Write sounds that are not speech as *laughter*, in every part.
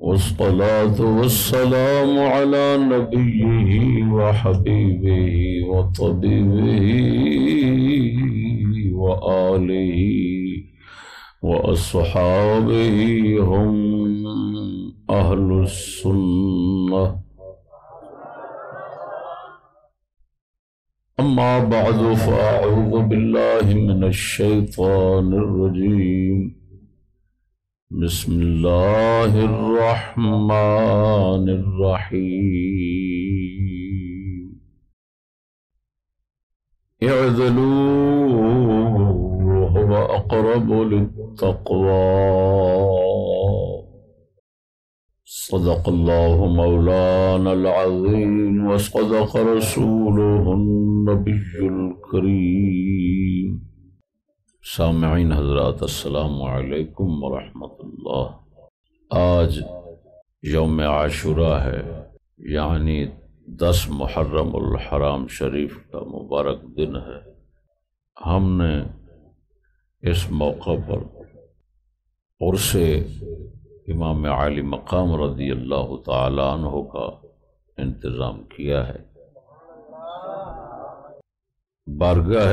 والصلاة والسلام على نبيه وحبيبه وطبيبه وآله وأصحابه، هم أهل السنة. أما بعد، فأعوذ بالله من الشيطان الرجيم. بسم الله الرحمن الرحيم اعذلوا وهو أقرب للتقوى۔ صدق الله مولانا العظيم وصدق رسوله النبي الكريم۔ سامعین حضرات، السلام علیکم ورحمۃ اللہ آج یوم عاشورہ ہے یعنی دس محرم الحرام شریف کا مبارک دن ہے۔ ہم نے اس موقع پر عرص امام علی مقام رضی اللہ تعالیٰ عنہ کا انتظام کیا ہے۔ بارگاہ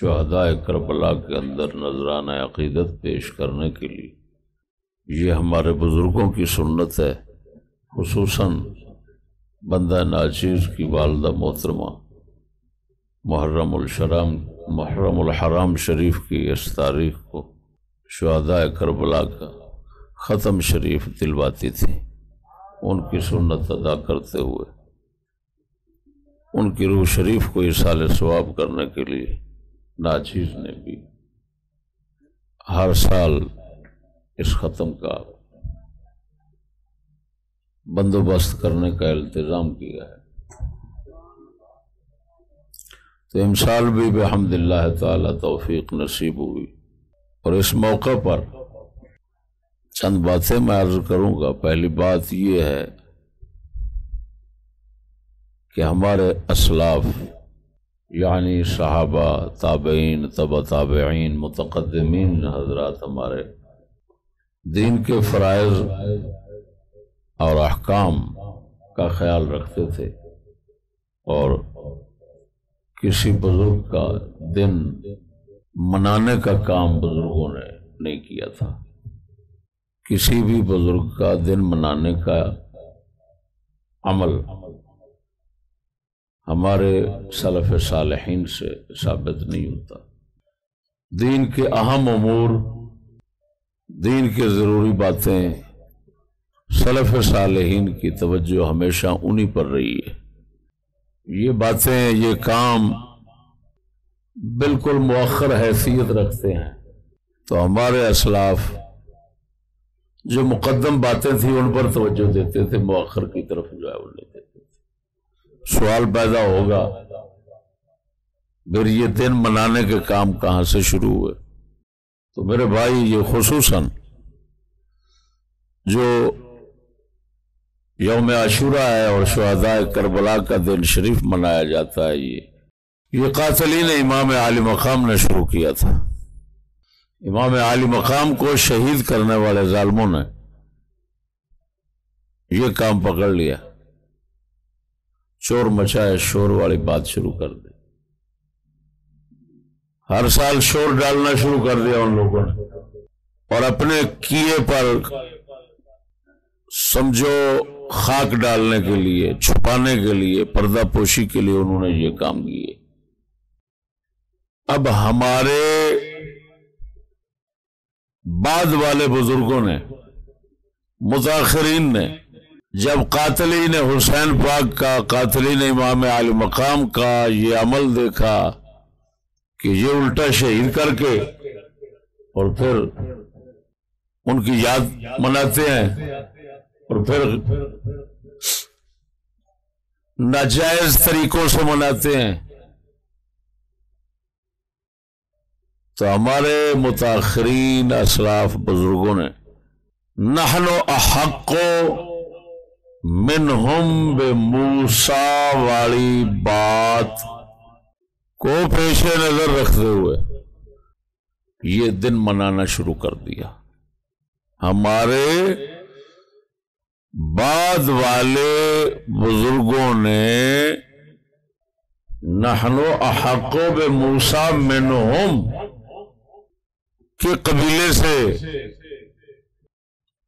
شہداء کربلا کے اندر نذرانہ عقیدت پیش کرنے کے لیے۔ یہ ہمارے بزرگوں کی سنت ہے، خصوصاً بندہ ناچیز کی والدہ محترمہ محرم الشرام، محرم الحرام شریف کی اس تاریخ کو شہداء کربلا کا ختم شریف دلواتی تھی۔ ان کی سنت ادا کرتے ہوئے، ان کی روح شریف کو سال ثواب کرنے کے لیے ناچیز نے بھی۔ ہر سال اس ختم کا بندوبست کرنے کا التظام کیا ہے۔ تو امسال بھی بحمد اللہ تعالی توفیق نصیب ہوئی۔ اور اس موقع پر چند باتیں میں عرض کروں گا۔ پہلی بات یہ ہے کہ ہمارے اسلاف یعنی صحابہ، تابعین طب تابعین، متقدمین، حضرات ہمارے۔ دین کے فرائض اور احکام کا خیال رکھتے تھے۔ اور کسی بزرگ کا دن منانے کا کام بزرگوں نے نہیں کیا تھا۔ کسی بھی بزرگ کا دن منانے کا عمل ہمارے صلف صالحین سے ثابت نہیں ہوتا۔ دین کے اہم امور، دین کے ضروری باتیں صلف صالحین کی توجہ ہمیشہ انہی پر رہی ہے۔ یہ باتیں، یہ کام بالکل مؤخر حیثیت رکھتے ہیں۔ تو ہمارے اسلاف جو مقدم باتیں تھیں ان پر توجہ دیتے تھے، مؤخر کی طرف جو ہے وہ لیتے تھے سوال پیدا ہوگا۔ پھر یہ دن منانے کے کام کہاں سے شروع ہوئے؟ تو میرے بھائی، یہ خصوصاً جو یوم عاشورہ ہے اور شہداء کربلا کا دن شریف منایا جاتا ہے، یہ یہ قاتلین امام علی مقام نے شروع کیا تھا۔ امام علی مقام کو شہید کرنے والے ظالموں نے یہ کام پکڑ لیا۔ شور مچائے، شور والی بات شروع کر دی ہر سال شور ڈالنا شروع کر دیا ان لوگوں نے۔ اور اپنے کیے پر سمجھو، خاک ڈالنے کے لیے، چھپانے کے لیے، پردہ پوشی کے لیے انہوں نے یہ کام کیے۔ اب ہمارے بعد والے بزرگوں نے متاثرین نے جب قاتلین حسین پاک کا، قاتلین امام علی مقام کا یہ عمل دیکھا کہ یہ الٹا شہید کر کے اور پھر ان کی یاد مناتے ہیں اور پھر ناجائز طریقوں سے مناتے ہیں۔ تو ہمارے متاثرین اسلاف بزرگوں نے، نحن و احق منہم بے موسا والی بات کو پیش نظر رکھتے ہوئے یہ دن منانا شروع کر دیا۔ ہمارے بعد والے بزرگوں نے نہنو احقو بے موسا منہم کے قبیلے سے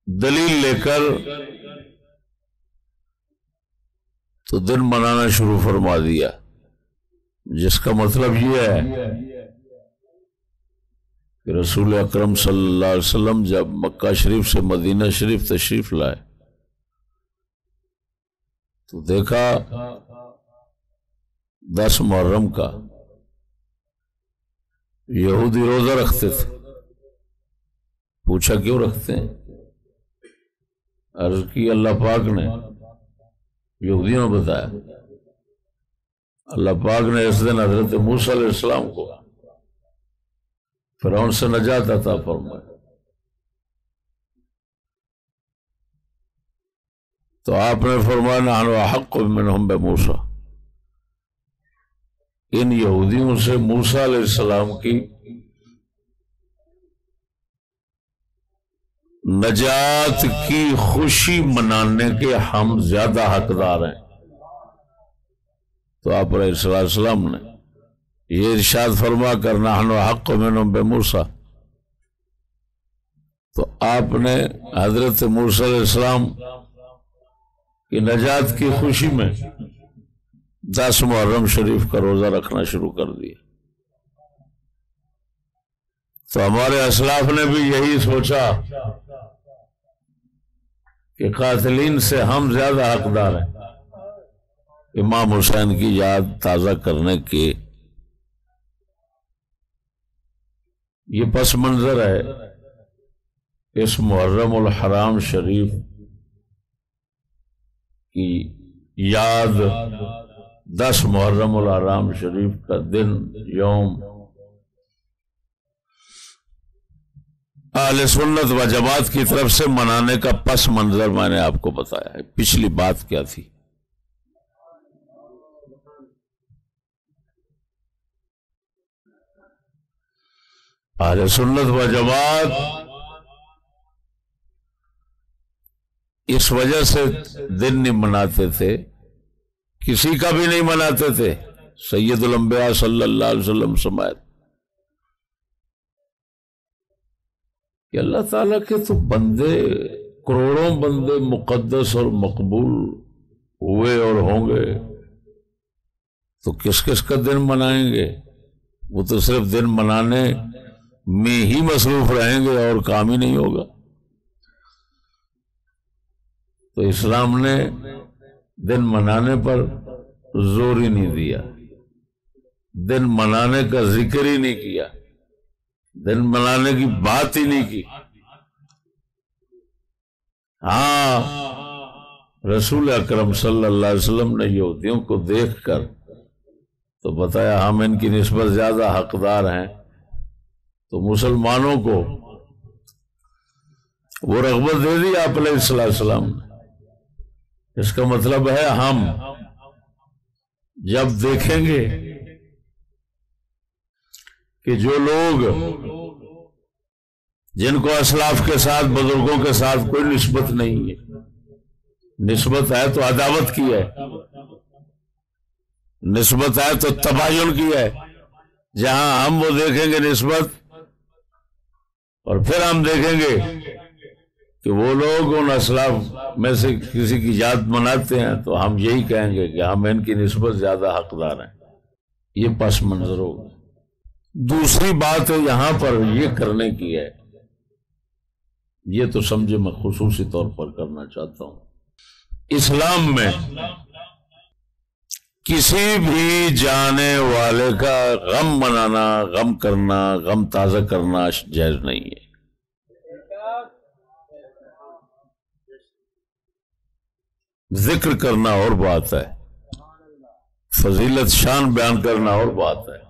دلیل لے کر تو دن منانا شروع فرما دیا۔ جس کا مطلب یہ ہے کہ رسول اکرم صلی اللہ علیہ وسلم جب مکہ شریف سے مدینہ شریف تشریف لائے تو دیکھا دس محرم کا یہودی روزہ رکھتے تھے۔ پوچھا کیوں رکھتے ہیں؟ عرض کی اللہ پاک نے یہودیوں نے بتایا اللہ پاک نے اس دن حضرت موسیٰ علیہ السلام کو فرعون سے نجات عطا فرمایا تو آپ نے فرمایا، نحن حق منہم بے موسیٰ۔ ان یہودیوں سے موسیٰ علیہ السلام کی نجات کی خوشی منانے کے ہم زیادہ حقدار ہیں۔ تو آپ علیہ السلام نے یہ ارشاد فرما کر نہ حق میں بے موسا تو آپ نے حضرت علیہ السلام کی نجات کی خوشی میں دس محرم شریف کا روزہ رکھنا شروع کر دیا۔ تو ہمارے اسلاف نے بھی یہی سوچا کہ قاتلین سے ہم زیادہ حقدار ہیں۔ امام حسین کی یاد تازہ کرنے کے یہ پس منظر ہے۔ اس محرم الحرام شریف کی یاد دس محرم الحرام شریف کا دن، یوم اہل سنت و جماعت کی طرف سے منانے کا پس منظر میں نے آپ کو بتایا ہے۔ پچھلی بات کیا تھی؟ اہل سنت و جماعت اس وجہ سے دن نہیں مناتے تھے، کسی کا بھی نہیں مناتے تھے۔ سید الانبیاء صلی اللہ علیہ وسلم سمایت کہ اللہ تعالیٰ کے تو بندے کروڑوں بندے مقدس اور مقبول ہوئے اور ہوں گے، تو کس کس کا دن منائیں گے؟ وہ تو صرف دن منانے میں ہی مصروف رہیں گے اور کام ہی نہیں ہوگا۔ تو اسلام نے دن منانے پر زور ہی نہیں دیا، دن منانے کا ذکر ہی نہیں کیا۔ دن منانے کی بات ہی نہیں کی۔ ہاں رسول اکرم صلی اللہ علیہ وسلم نے یہودیوں کو دیکھ کر تو بتایا، ہم ان کی نسبت زیادہ حقدار ہیں۔ تو مسلمانوں کو وہ رغبت دے دی آپ علیہ السلام نے۔ اس کا مطلب ہے ہم جب دیکھیں گے کہ جو لوگ جن کو اسلاف کے ساتھ، بزرگوں کے ساتھ کوئی نسبت نہیں ہے۔ نسبت ہے تو عداوت کی ہے۔ نسبت ہے تو تباین کی ہے۔ جہاں ہم وہ دیکھیں گے نسبت، اور پھر ہم دیکھیں گے کہ وہ لوگ ان اسلاف میں سے کسی کی یاد مناتے ہیں تو ہم یہی کہیں گے کہ ہم ان کی نسبت زیادہ حقدار ہیں۔ یہ پس منظر ہوگا۔ دوسری بات یہاں پر یہ کرنے کی ہے۔ یہ تو سمجھے میں خصوصی طور پر کرنا چاہتا ہوں۔ اسلام میں کسی بھی جانے والے کا غم منانا، غم کرنا، غم تازہ کرنا جائز نہیں ہے۔ ذکر کرنا اور بات ہے۔ فضیلت شان بیان کرنا اور بات ہے۔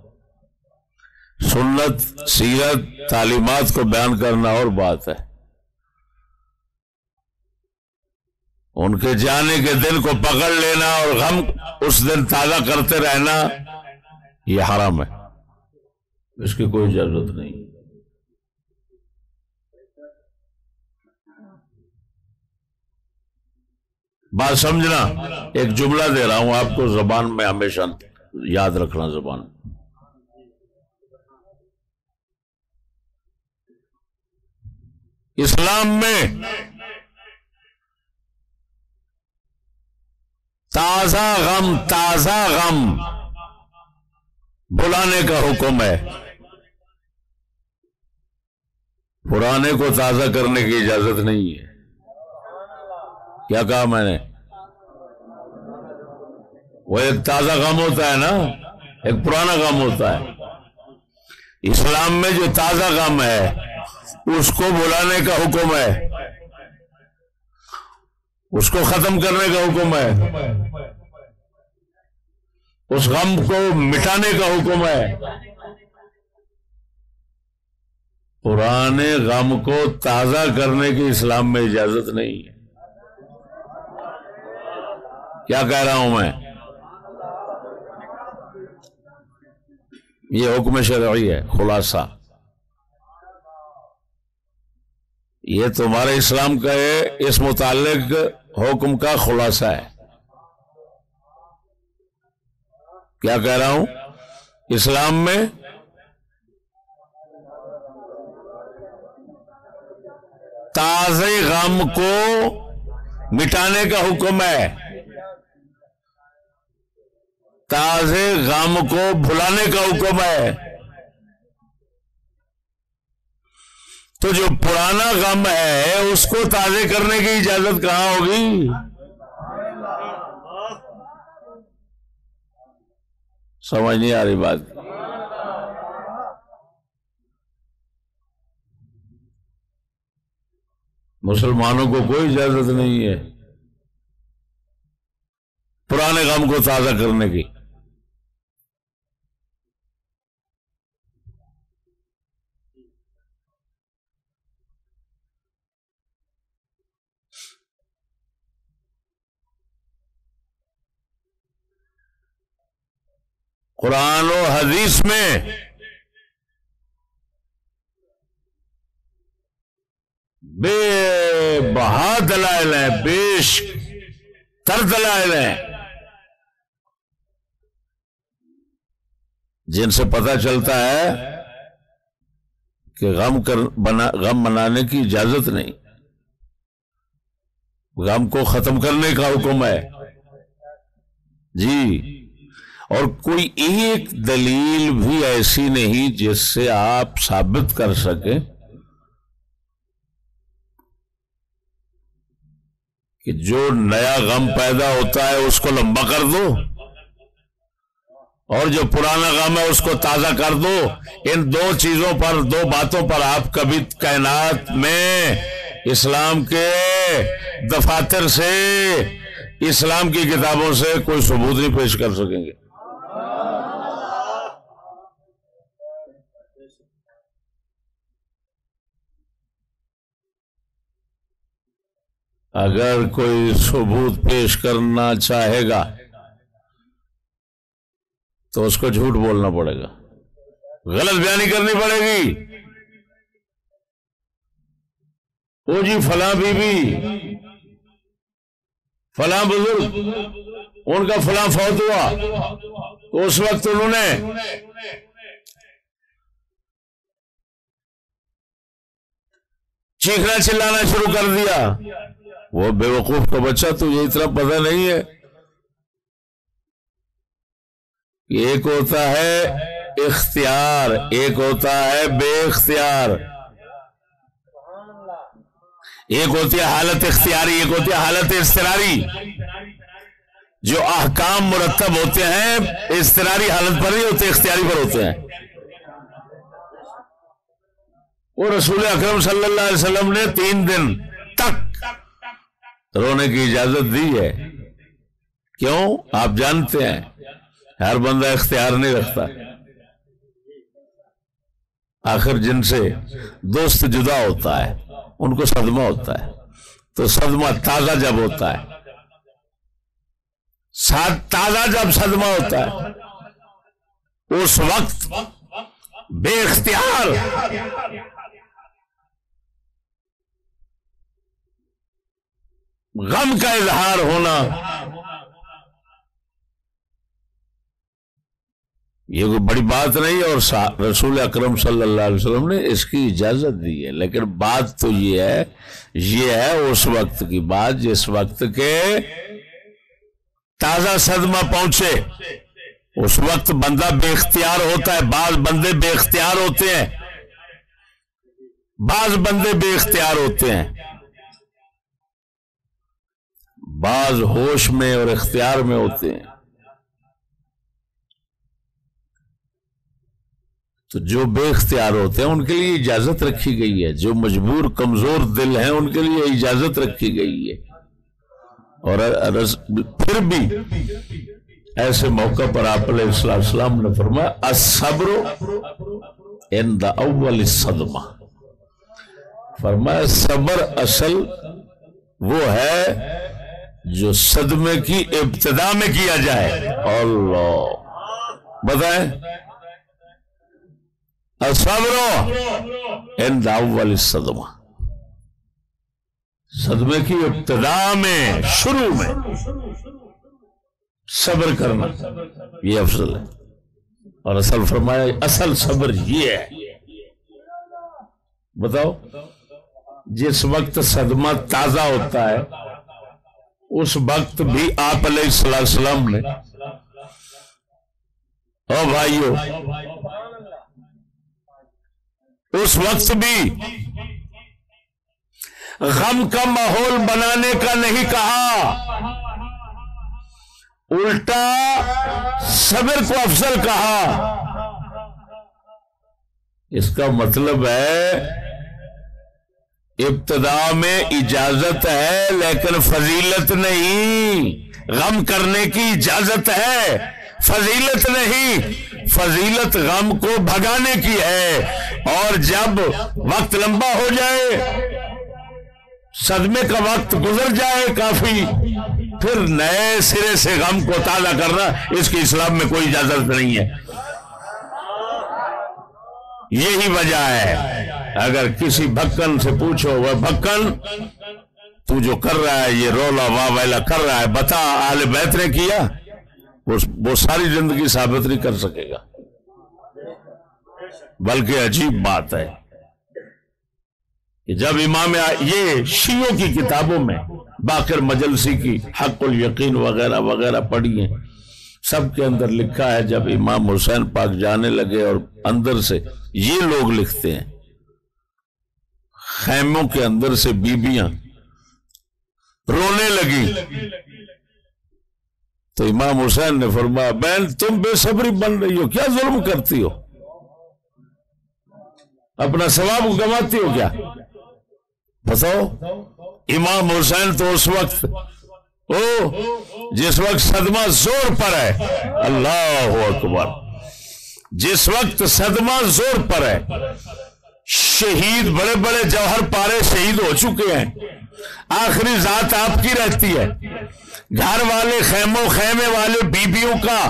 سنت، سیرت، تعلیمات کو بیان کرنا اور بات ہے۔ ان کے جانے کے دن کو پکڑ لینا اور غم اس دن تازہ کرتے رہنا، یہ حرام ہے۔ اس کی کوئی ضرورت نہیں۔ بات سمجھنا، ایک جملہ دے رہا ہوں، آپ کو زبان میں ہمیشہ یاد رکھنا زبان۔ اسلام میں تازہ غم تازہ غم بلانے کا حکم ہے۔ پرانے کو تازہ کرنے کی اجازت نہیں ہے۔ کیا کہا میں نے؟ وہ ایک تازہ غم ہوتا ہے نا، ایک پرانا غم ہوتا ہے۔ اسلام میں جو تازہ غم ہے، اس کو بلانے کا حکم ہے۔ اس کو ختم کرنے کا حکم ہے۔ اس غم کو مٹانے کا حکم ہے۔ پرانے غم کو تازہ کرنے کی اسلام میں اجازت نہیں ہے۔ کیا کہہ رہا ہوں میں؟ یہ حکم شرعی ہے، خلاصہ۔ یہ تمہارے اسلام کا ہے، اس متعلق حکم کا خلاصہ ہے۔ کیا کہہ رہا ہوں؟ اسلام میں تازے غم کو مٹانے کا حکم ہے۔ تازے غم کو بھلانے کا حکم ہے۔ تو جو پرانا غم ہے اس کو تازے کرنے کی اجازت کہاں ہوگی؟ سمجھ نہیں آ رہی بات۔ مسلمانوں کو کوئی اجازت نہیں ہے پرانے غم کو تازہ کرنے کی۔ قرآن و حدیث میں۔ بے بہا دلائل ہیں بیش تر دلائل ہیں۔ جن سے پتا چلتا ہے کہ غم کر، بنا، غم منانے کی اجازت نہیں۔ غم کو ختم کرنے کا حکم ہے۔ جی۔ اور کوئی ایک دلیل بھی ایسی نہیں جس سے آپ ثابت کر سکیں کہ جو نیا غم پیدا ہوتا ہے اس کو لمبا کر دو اور جو پرانا غم ہے اس کو تازہ کر دو۔ ان دو چیزوں پر، دو باتوں پر آپ کبھی کائنات میں اسلام کے دفاتر سے، اسلام کی کتابوں سے کوئی ثبوت نہیں پیش کر سکیں گے۔ اگر کوئی ثبوت پیش کرنا چاہے گا، تو اس کو جھوٹ بولنا پڑے گا۔ غلط بیانی کرنی پڑے گی۔ وہ جی فلاں بی بی فلاں بزرگ، ان کا فلاں فوت ہوا، تو اس وقت انہوں نے چیخنا چلانا شروع کر دیا۔ وہ بے وقوف کا بچہ تو یہ اتنا پتہ نہیں ہے۔ ایک ہوتا ہے اختیار، ایک ہوتا ہے بے اختیار۔ ایک ہوتی ہے حالت اختیاری، ایک ہوتی ہے حالت استراری جو احکام مرتب ہوتے ہیں استراری حالت پر نہیں ہوتے، اختیاری پر ہوتے ہیں۔ وہ رسول اکرم صلی اللہ علیہ وسلم نے تین دن تک رونے کی اجازت دی ہے۔ کیوں؟ آپ جانتے ہیں۔ ہر بندہ اختیار نہیں رکھتا۔ آخر جن سے دوست جدا ہوتا ہے، ان کو صدمہ ہوتا ہے۔ تو صدمہ تازہ جب ہوتا ہے۔ تازہ جب صدمہ ہوتا ہے، اس وقت بے اختیار۔ غم کا اظہار ہونا۔ یہ کوئی بڑی بات نہیں اور رسول اکرم صلی اللہ علیہ وسلم نے اس کی اجازت دی ہے۔ لیکن بات تو یہ ہے یہ ہے اس وقت کی بات جس وقت کے تازہ صدمہ پہنچے۔ اس وقت بندہ بے اختیار ہوتا ہے، بعض بندے بے اختیار ہوتے ہیں۔ بعض بندے بے اختیار ہوتے ہیں۔ بعض ہوش میں اور اختیار میں ہوتے ہیں۔ تو جو بے اختیار ہوتے ہیں، ان کے لیے اجازت رکھی گئی ہے۔ جو مجبور، کمزور دل ہیں، ان کے لیے اجازت رکھی گئی ہے۔ اور پھر بھی ایسے موقع پر آپ علیہ السلام نے فرمایا ان دا اول صدمہ فرمایا، صبر اصل وہ ہے جو صدمے کی ابتدا میں کیا جائے۔ اللہ۔ بتائیں صبر ان دا اول صدمہ۔ صدمے کی ابتدا میں، شروع میں۔ صبر کرنا۔ یہ افضل ہے۔ اور اصل فرمایا، اصل صبر یہ ہے۔ بتاؤ، جس وقت صدمہ تازہ ہوتا ہے اس وقت بھی آپ علیہ السلام نے او بھائیو، اس وقت بھی غم کا ماحول بنانے کا نہیں کہا۔ الٹا صبر کو افضل کہا۔ اس کا مطلب ہے ابتدا میں اجازت ہے لیکن فضیلت نہیں۔ غم کرنے کی اجازت ہے۔ فضیلت نہیں۔ فضیلت غم کو بھگانے کی ہے۔ اور جب وقت لمبا ہو جائے، صدمے کا وقت گزر جائے کافی، پھر نئے سرے سے غم کو تازہ کرنا اس کی اسلام میں کوئی اجازت نہیں ہے۔ یہی وجہ ہے۔ اگر کسی بھکن سے پوچھو، وہ بھکن، تو جو کر رہا ہے، یہ رولا واہ ویلا کر رہا ہے، بتا آل بیت نے کیا، وہ ساری زندگی ثابت نہیں کر سکے گا۔ بلکہ عجیب بات ہے کہ جب امام یہ شیوں کی کتابوں میں باقر مجلسی کی حق الیقین وغیرہ وغیرہ پڑھی ہیں سب کے اندر لکھا ہے جب امام حسین پاک جانے لگے اور اندر سے یہ لوگ لکھتے ہیں، خیموں کے اندر سے بیبیاں رونے لگی تو امام حسین نے فرمایا، بہن تم بے صبری بن رہی ہو، کیا ظلم کرتی ہو؟ اپنا ثواب گواتی ہو کیا؟ بتاؤ، امام حسین تو اس وقت او، جس وقت صدمہ زور پر ہے، اللہ اکبر۔ جس وقت صدمہ زور پر ہے، شہید، بڑے بڑے جوہر پارے شہید ہو چکے ہیں۔ آخری ذات آپ کی رہتی ہے۔ گھر والے خیموں، خیمے والے بیبیوں کا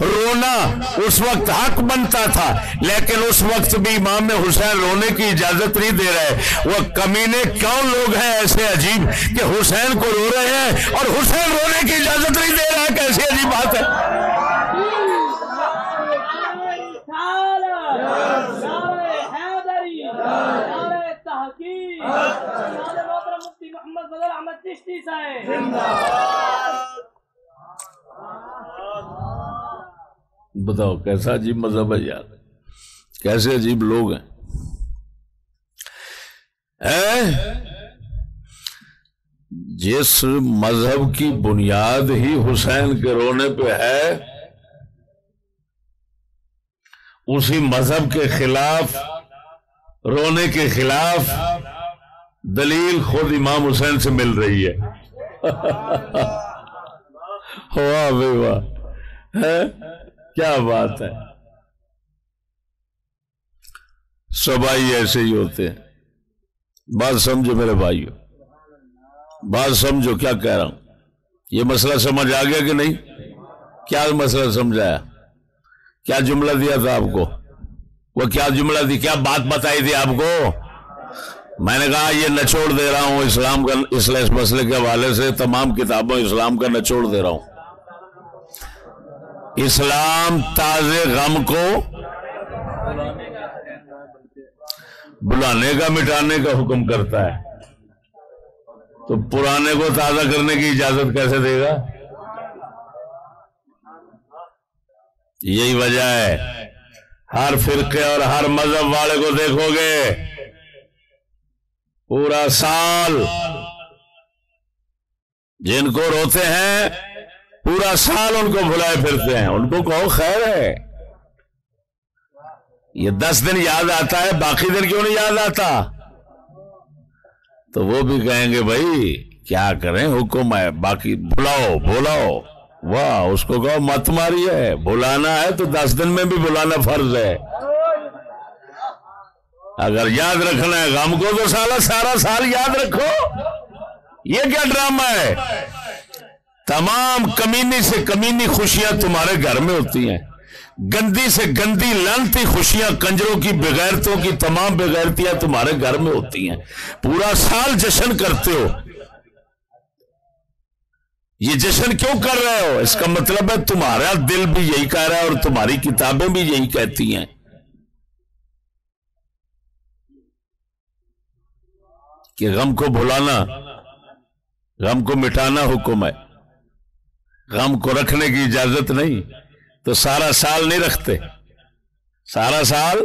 رونا اس وقت حق بنتا تھا، لیکن اس وقت بھی امام حسین رونے کی اجازت نہیں دے رہے۔ وہ کمینے کون لوگ ہیں ایسے عجیب کہ حسین کو رو رہے ہیں اور حسین رونے کی اجازت نہیں دے رہا؟ کیسی عجیب بات ہے؟ بتاؤ، کیسا عجیب مذہب ہے یار؟ کیسے عجیب لوگ ہیں؟ جس مذہب کی بنیاد ہی حسین کے رونے پہ ہے، اسی مذہب کے خلاف، رونے کے خلاف دلیل خود امام حسین سے مل رہی ہے۔ *laughs* واہ بھائی واہ۔ کیا بات ہے۔ سبائی ایسے ہی ہوتے ہیں۔ بات سمجھو میرے بھائیو۔ بات سمجھو، کیا کہہ رہا ہوں؟ یہ مسئلہ سمجھ آ گیا کہ نہیں؟ کیا مسئلہ سمجھایا؟ کیا جملہ دیا تھا آپ کو؟ وہ کیا جملہ دی، کیا بات بتائی تھی آپ کو؟ میں نے کہا یہ نچوڑ دے رہا ہوں، اسلام کا اس مسئلے کے حوالے سے تمام کتابوں اسلام کا نچوڑ دے رہا ہوں۔ اسلام تازے غم کو بلانے کا، مٹانے کا حکم کرتا ہے۔ تو پرانے کو تازہ کرنے کی اجازت کیسے دے گا؟ یہی وجہ ہے۔ ہر فرقے اور ہر مذہب والے کو دیکھو گے۔ پورا سال جن کو روتے ہیں پورا سال ان کو بھلائے پھرتے ہیں۔ ان کو کہو خیر ہے۔ یہ دس دن یاد آتا ہے، باقی دن کیوں نہیں یاد آتا؟ تو وہ بھی کہیں گے، بھائی، کیا کریں؟ حکم ہے۔ باقی بلاؤ بلاؤ۔ واہ، اس کو کہو مت ماری ہے۔ بلانا ہے تو دس دن میں بھی بلانا فرض ہے۔ اگر یاد رکھنا ہے غم کو تو سالہ سارا سال یاد رکھو۔ یہ کیا ڈرامہ ہے؟ تمام کمینی سے کمینی خوشیاں تمہارے گھر میں ہوتی ہیں۔ گندی سے گندی لنتی خوشیاں کنجروں کی بغیرتوں کی تمام بغیرتیاں تمہارے گھر میں ہوتی ہیں۔ پورا سال جشن کرتے ہو۔ یہ جشن کیوں کر رہے ہو؟ اس کا مطلب ہے تمہارا دل بھی یہی کہہ رہا ہے اور تمہاری کتابیں بھی یہی کہتی ہیں۔ کہ غم کو بھلانا، غم کو مٹانا حکم ہے۔ غم کو رکھنے کی اجازت نہیں تو سارا سال نہیں رکھتے۔ سارا سال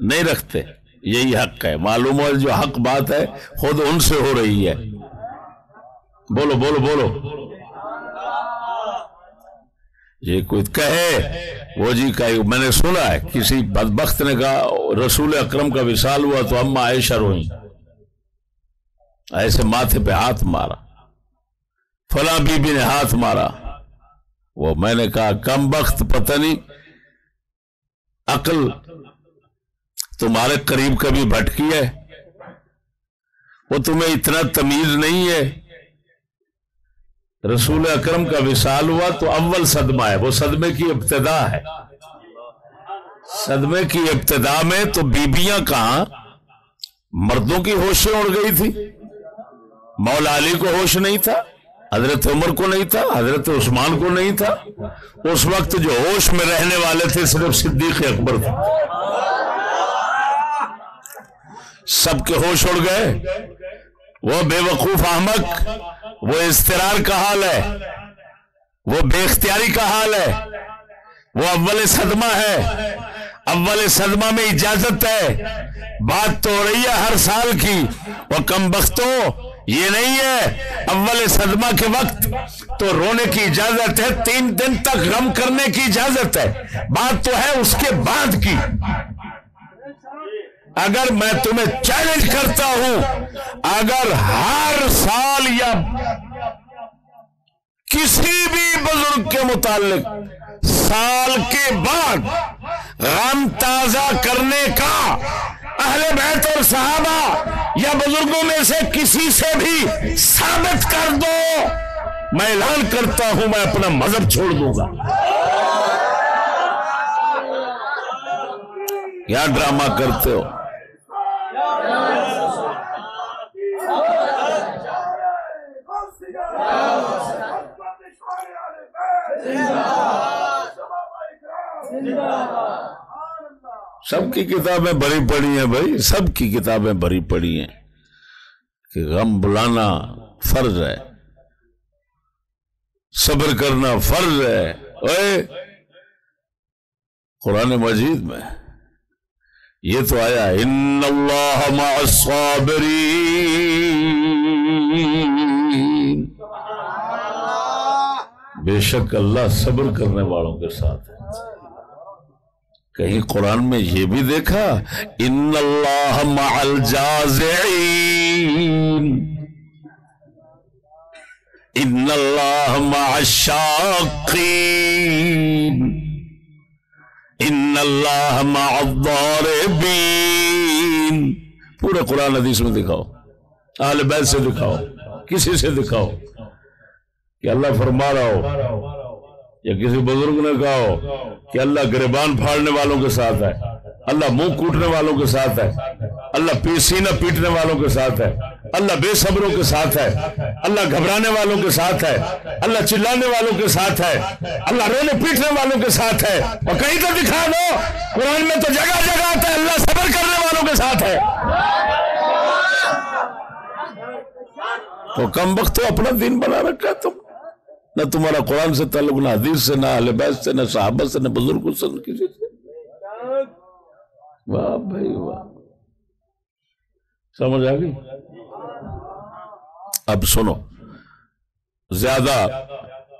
نہیں رکھتے۔ یہی حق ہے۔ معلوم ہو جو حق بات ہے، خود ان سے ہو رہی ہے۔ بولو بولو بولو۔ یہ کوئی کہے، وہ جی کہ میں نے سنا ہے، کسی بدبخت نے کہا، رسول اکرم کا وصال ہوا تو اما عائشہ روئیں۔ ایسے ماتھے پہ ہاتھ مارا۔ فلاں بی بی نے ہاتھ مارا۔ وہ میں نے کہا، کم بخت پتہ نہیں، عقل تمہارے قریب کبھی بھٹکی ہے؟ وہ تمہیں اتنا تمیز نہیں ہے؟ رسول اکرم کا وصال ہوا تو اول صدمہ ہے۔ وہ صدمے کی ابتدا ہے۔ صدمے کی ابتدا میں تو بیبیاں کہاں؟ مردوں کی ہوشیں اڑ گئی تھی۔ مولا علی کو ہوش نہیں تھا؟ حضرت عمر کو نہیں تھا، حضرت عثمان کو نہیں تھا۔ اس وقت جو ہوش میں رہنے والے تھے صرف صدیق اکبر تھا سب کے ہوش اڑ گئے۔ وہ بے وقوف احمد، وہ استرار کا حال ہے۔ وہ بے اختیاری کا حال ہے۔ وہ اول صدمہ ہے۔ اول صدمہ میں اجازت ہے۔ بات تو ہو رہی ہے ہر سال کی۔ وہ کم بختوں یہ نہیں ہے، اول صدمہ کے وقت تو رونے کی اجازت ہے، تین دن تک غم کرنے کی اجازت ہے۔ بات تو ہے اس کے بعد کی۔ اگر میں تمہیں چیلنج کرتا ہوں، اگر ہر سال یا کسی بھی بزرگ کے متعلق سال کے بعد غم تازہ کرنے کا اہل بیت اور صحابہ یا بزرگوں میں سے کسی سے بھی ثابت کر دو، میں اعلان کرتا ہوں، میں اپنا مذہب چھوڑ دوں گا۔ کیا ڈرامہ کرتے ہو۔ جی سب کی کتابیں بھری پڑی ہیں بھائی، سب کی کتابیں بھری پڑی ہیں کہ غم بلانا فرض ہے، صبر کرنا فرض ہے۔ اے قرآن مجید میں یہ تو آیا، ان اللہ مع الصابرین۔ بے شک اللہ صبر کرنے والوں کے ساتھ ہے۔ کہیں قرآن میں یہ بھی دیکھا، ان اللہ مع الجازعین ان اللہ مع الشاقین ان اللہ مع الضاربین پورے قرآن حدیث میں دکھاؤ اہل بیت سے دکھاؤ، کسی سے دکھاؤ کہ اللہ فرما رہا ہو۔ یا کسی بزرگ نے کہا ہو کہ اللہ گریبان پھاڑنے والوں کے ساتھ ہے، اللہ منہ کوٹنے والوں کے ساتھ ہے، اللہ سینہ پیٹنے والوں کے ساتھ ہے، اللہ بے صبروں کے ساتھ ہے، اللہ گھبرانے والوں کے ساتھ ہے، اللہ چلانے والوں کے ساتھ ہے، اللہ رونے پیٹنے والوں کے ساتھ ہے۔ اور کہیں تو دکھا دو، قرآن میں تو جگہ جگہ آتا ہے، اللہ صبر کرنے والوں کے ساتھ ہے۔ تو کم وقت تو اپنا دین بنا رکھا ہے تم۔ نہ تمہارا قرآن سے تعلق، نہ حدیث سے، نہ اہل بیت سے، نہ صحابت سے، نہ بزرگ سے، نہ کسی سے۔ واہ بھائی، واہ۔ سمجھ آ گئی؟ اب سنو، زیادہ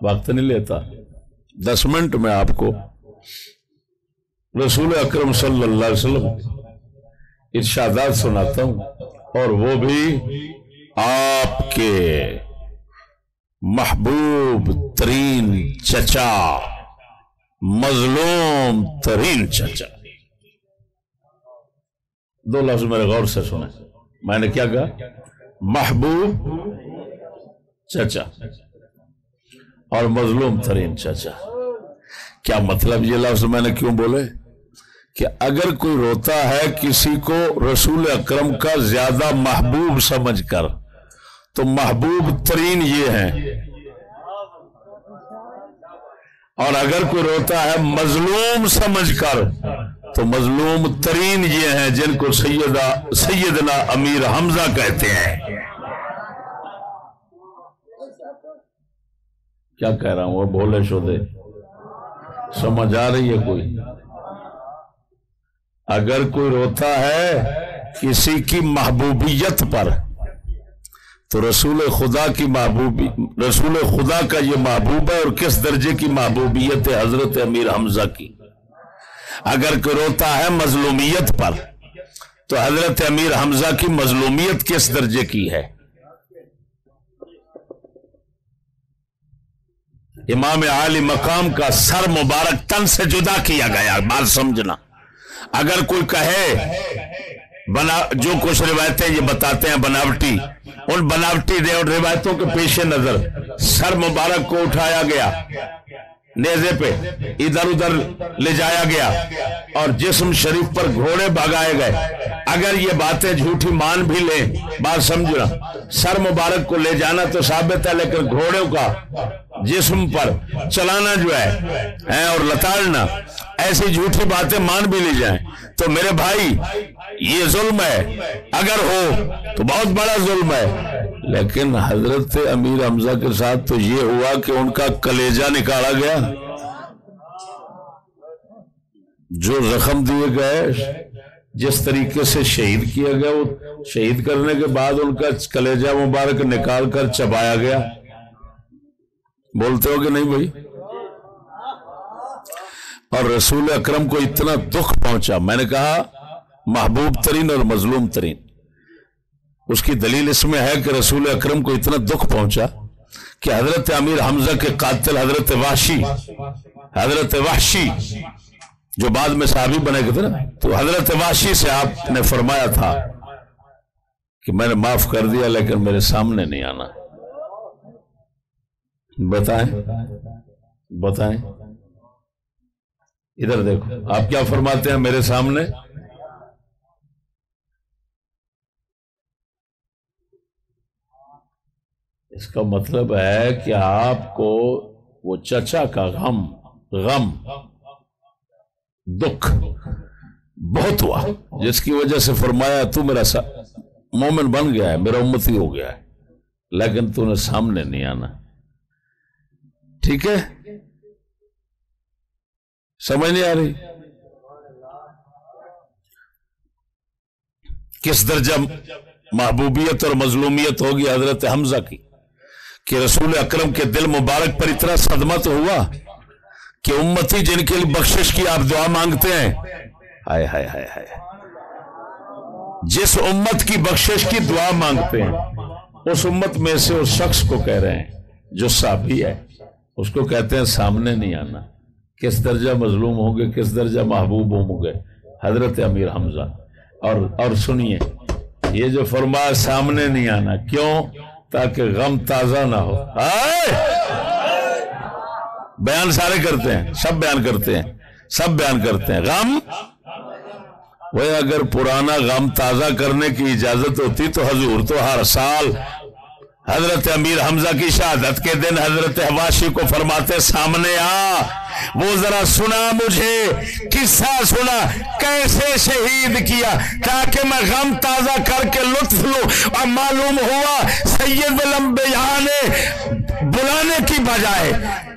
وقت نہیں لیتا۔ دس منٹ میں آپ کو رسول اکرم صلی اللہ علیہ وسلم ارشادات سناتا ہوں اور وہ بھی آپ کے۔ محبوب ترین چچا، مظلوم ترین چچا۔ دو لفظ میرے غور سے سنیں میں نے کیا کہا؟ محبوب چچا اور مظلوم ترین چچا۔ کیا مطلب یہ لفظ میں نے کیوں بولے؟ کہ اگر کوئی روتا ہے کسی کو رسول اکرم کا زیادہ محبوب سمجھ کر تو محبوب ترین یہ ہیں۔ اور اگر کوئی روتا ہے مظلوم سمجھ کر، تو مظلوم ترین یہ ہیں جن کو سیدہ، سیدنا امیر حمزہ کہتے ہیں۔ کیا کہہ رہا ہوں؟ وہ بولے شو دے سمجھ آ رہی ہے کوئی؟ اگر کوئی روتا ہے کسی کی محبوبیت پر تو رسول خدا کی محبوبی رسول خدا کا یہ محبوب ہے اور کس درجے کی محبوبیت ہے حضرت امیر حمزہ کی؟ اگر کوئی روتا ہے مظلومیت پر، تو حضرت امیر حمزہ کی مظلومیت کس درجے کی ہے؟ امام عالی مقام کا سر مبارک تن سے جدا کیا گیا، بات سمجھنا۔ اگر کوئی کہے بنا جو کچھ روایتیں یہ بتاتے ہیں بناوٹی، ان بناوٹی روایتوں کے پیش نظر سر مبارک کو اٹھایا گیا، نیزے پہ، ادھر ادھر لے جایا گیا، اور جسم شریف پر گھوڑے بھگائے گئے۔ اگر یہ باتیں جھوٹی مان بھی لیں، بات سمجھنا سر مبارک کو لے جانا تو ثابت ہے، لیکن گھوڑوں کا جسم پر چلانا جو ہے اور لتاڑنا، ایسی جھوٹی باتیں مان بھی لی جائیں۔ تو میرے بھائی یہ ظلم ہے۔ اگر ہو تو بہت بڑا ظلم ہے۔ لیکن حضرت امیر حمزہ کے ساتھ تو یہ ہوا کہ ان کا کلیجہ نکالا گیا۔ جو زخم دیے گئے، جس طریقے سے شہید کیا گیا، وہ شہید کرنے کے بعد ان کا کلیجہ مبارک نکال کر چبایا گیا۔ بولتے ہو کہ نہیں بھائی؟ اور رسول اکرم کو اتنا دکھ پہنچا۔ میں نے کہا محبوب ترین اور مظلوم ترین۔ اس کی دلیل اس میں ہے کہ رسول اکرم کو اتنا دکھ پہنچا کہ حضرت امیر حمزہ کے قاتل حضرت وحشی حضرت وحشی جو بعد میں صحابی بنے گئے تھے نا، تو حضرت وحشی سے آپ نے فرمایا تھا کہ میں نے معاف کر دیا لیکن میرے سامنے نہیں آنا۔ بتائیں بتائیں۔ ادھر دیکھو، آپ کیا فرماتے ہیں میرے سامنے؟ اس کا مطلب ہے کہ آپ کو وہ چچا کا غم غم، دکھ بہت ہوا، جس کی وجہ سے فرمایا تو میرا مومن بن گیا ہے، میرا امتی ہو گیا ہے، لیکن تو نے سامنے نہیں آنا۔ ٹھیک ہے؟ سمجھ نہیں آ رہی؟ کس درجہ محبوبیت اور مظلومیت ہوگی حضرت حمزہ کی؟ کہ رسول اکرم کے دل مبارک پر اتنا صدمہ تو ہوا کہ امتی جن کے لیے بخشش کی آپ دعا مانگتے ہیں۔ ہائے ہائے ہائے ہائے۔ جس امت کی بخشش کی دعا مانگتے ہیں، اس امت میں سے اس شخص کو کہہ رہے ہیں جو صافی ہے۔ اس کو کہتے ہیں سامنے نہیں آنا۔ کس درجہ مظلوم ہوں گے، کس درجہ محبوب ہوں گے؟ حضرت امیر حمزہ۔ اور اور سنیے، یہ جو فرمایا سامنے نہیں آنا، کیوں؟ تاکہ غم تازہ نہ ہو۔ بیان سارے کرتے ہیں، سب بیان کرتے ہیں، سب بیان کرتے ہیں۔ غم؟ وہ اگر پرانا غم تازہ کرنے کی اجازت ہوتی تو حضور تو ہر سال حضرت امیر حمزہ کی شہادت کے دن حضرت حواشی کو فرماتے، سامنے آ۔ وہ ذرا سنا مجھے، قصہ سنا، کیسے شہید کیا تاکہ میں غم تازہ کر کے لطف لوں۔ اور معلوم ہوا سید لمبیا نے بلانے کی بجائے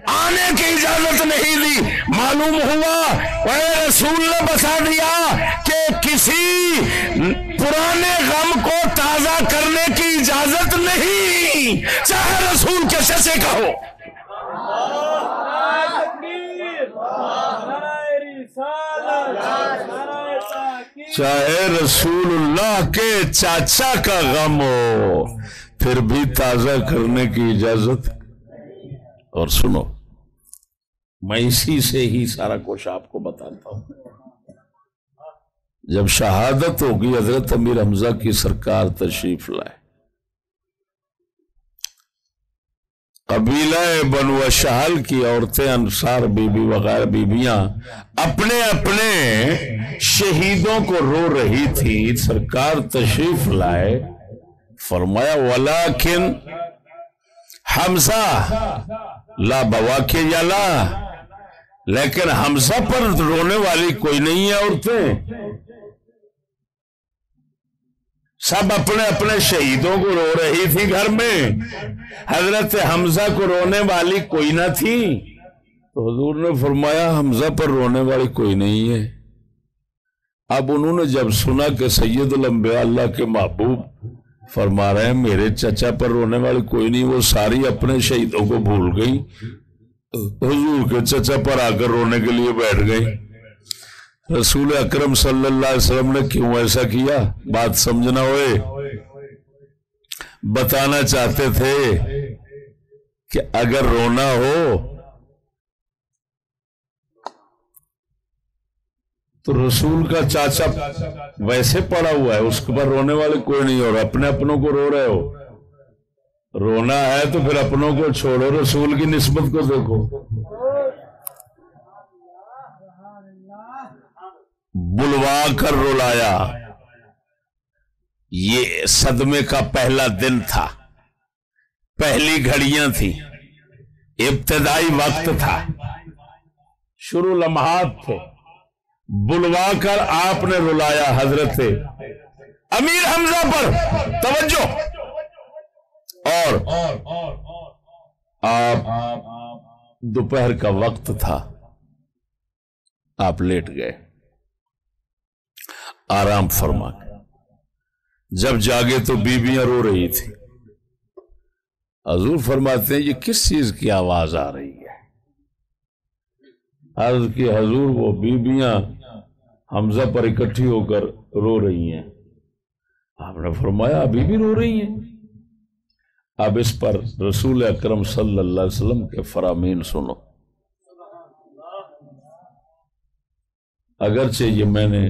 آنے کی اجازت نہیں دی۔ معلوم ہوا، اے رسول نے بتا دیا کہ کسی پرانے غم کو تازہ کرنے کی اجازت نہیں۔ چاہے رسول کے سے کہو چاہے رسول اللہ کے چاچا کا غم ہو، پھر بھی تازہ کرنے کی اجازت۔ اور سنو، میں اسی سے ہی سارا کچھ آپ کو بتاتا ہوں۔ جب شہادت ہوگی، حضرت امیر حمزہ کی سرکار تشریف لائے۔ قبیلہ بنو شہل کی عورتیں، انصار بی بی وغیرہ، بیویاں اپنے اپنے شہیدوں کو رو رہی تھی، سرکار تشریف لائے۔ فرمایا، ولیکن حمزہ لا بوا کے یا لا لیکن حمزہ پر رونے والی کوئی نہیں ہے عورتیں۔ سب اپنے اپنے شہیدوں کو رو رہی تھی گھر میں۔ حضرت حمزہ کو رونے والی کوئی نہ تھی۔ تو حضور نے فرمایا، حمزہ پر رونے والی کوئی نہیں ہے۔ اب انہوں نے جب سنا کہ سید الانبیاء اللہ کے محبوب فرما رہے ہیں، میرے چچا پر رونے والی کوئی نہیں، وہ ساری اپنے شہیدوں کو بھول گئی۔ حضور کے چچا پر آ کر رونے کے لیے بیٹھ گئی رسول اکرم صلی اللہ علیہ وسلم نے کیوں ایسا کیا؟ بات سمجھنا ہوئے۔ بتانا چاہتے تھے کہ اگر رونا ہو تو رسول کا چاچا ویسے پڑا ہوا ہے، اس کے بعد رونے والے کوئی نہیں، اور اپنے اپنوں کو رو رہے ہو۔ رونا ہے تو پھر اپنوں کو چھوڑو، رسول کی نسبت کو دیکھو۔ کر رولایا یہ صدمے کا پہلا دن تھا۔ پہلی گھڑیاں تھی ابتدائی وقت تھا۔ شروع لمحات تھے۔ بلوا کر آپ نے رلایا حضرت امیر حمزہ پر۔ توجہ۔ اور آپ دوپہر کا وقت تھا۔ آپ لیٹ گئے۔ آرام فرما جب جاگے تو بیویاں رو رہی تھی حضور فرماتے ہیں، یہ کس چیز کی آواز آ رہی ہے؟ عرض کی حضور، وہ بیویاں حمزہ پر اکٹھی ہو کر رو رہی ہیں۔ آپ نے فرمایا، ابھی بھی رو رہی ہیں۔ اب اس پر رسول اکرم صلی اللہ علیہ وسلم کے فرامین سنو۔ اگرچہ یہ میں نے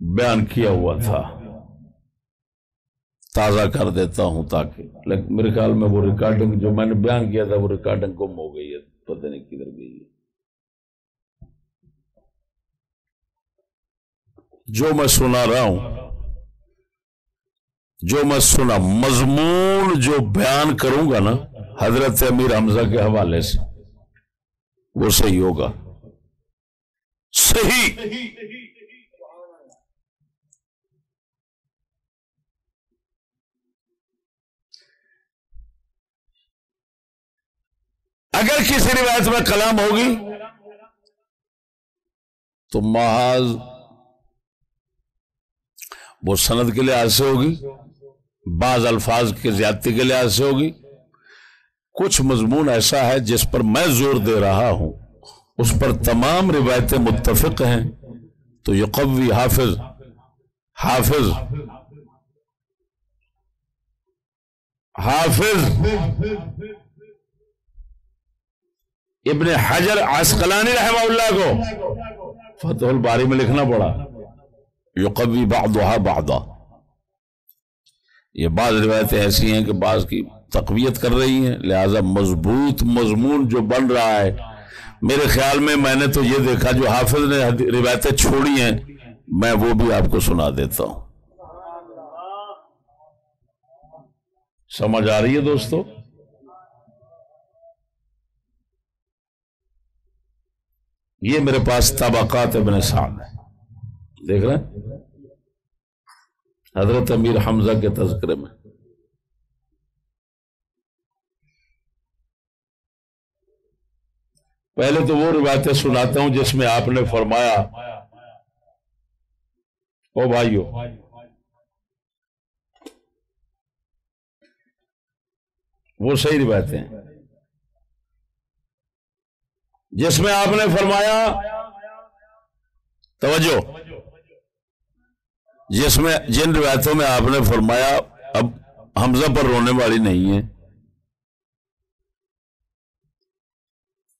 بیان کیا ہوا تھا۔ تازہ کر دیتا ہوں تاکہ۔ لیکن میرے خیال میں وہ ریکارڈنگ جو میں نے بیان کیا تھا، وہ ریکارڈنگ گم ہو گئی ہے۔ پتہ نہیں کدھر گئی ہے۔ جو میں سنا رہا ہوں، جو میں سنا، مضمون جو بیان کروں گا نا، حضرت امیر حمزہ کے حوالے سے، وہ صحیح ہوگا۔ صحیح! اگر کسی روایت میں کلام ہوگی تو محاذ وہ سند کے لحاظ سے ہوگی، بعض الفاظ کے زیادتی کے لحاظ سے ہوگی۔ کچھ مضمون ایسا ہے جس پر میں زور دے رہا ہوں۔ اس پر تمام روایتیں متفق ہیں۔ تو یہ قوی حافظ حافظ حافظ۔ ابن حجر عسقلانی رحمہ اللہ کو۔ فتح الباری میں لکھنا پڑا۔ یقوی بعضها بعضا۔ یہ بعض روایتیں ایسی ہیں کہ بعض کی تقویت کر رہی ہیں، لہذا مضبوط مضمون جو بن رہا ہے۔ میرے خیال میں میں نے تو یہ دیکھا، جو حافظ نے روایتیں چھوڑی ہیں، میں وہ بھی آپ کو سنا دیتا ہوں۔ سمجھ آ رہی ہے دوستو؟ یہ میرے پاس طبقات ابن سعد ہے دیکھ رہے ہیں؟ حضرت امیر حمزہ کے تذکرے میں۔ پہلے تو وہ روایتیں سناتا ہوں جس میں آپ نے فرمایا، او بھائیو، وہ صحیح روایتیں ہیں۔ جس میں آپ نے فرمایا، توجہ۔ جس میں، جن روایتوں میں آپ نے فرمایا، اب حمزہ پر رونے والی نہیں ہے۔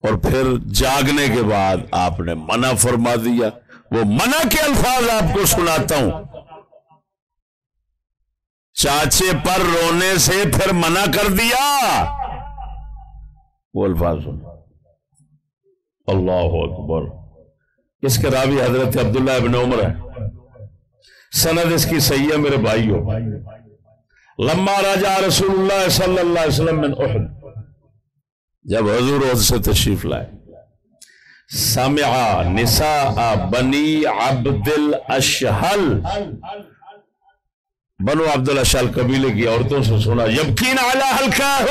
اور پھر جاگنے کے بعد آپ نے منع فرما دیا۔ وہ منع کے الفاظ آپ کو سناتا ہوں۔ چاچے پر رونے سے پھر منع کر دیا۔ وہ الفاظ سن اللہ اکبر۔ اس کے راوی حضرت عبداللہ ابن عمر ہے سند اس کی صحیح ہے میرے بھائیوں لما راجا رسول اللہ صلی اللہ علیہ وسلم من احد۔ جب حضور عہد سے تشریف لائے۔ سمع نساء بنی عبد الاشحل بنو عبد الاشحل قبیلے کی عورتوں سے سنا، یبکین علی حلقہ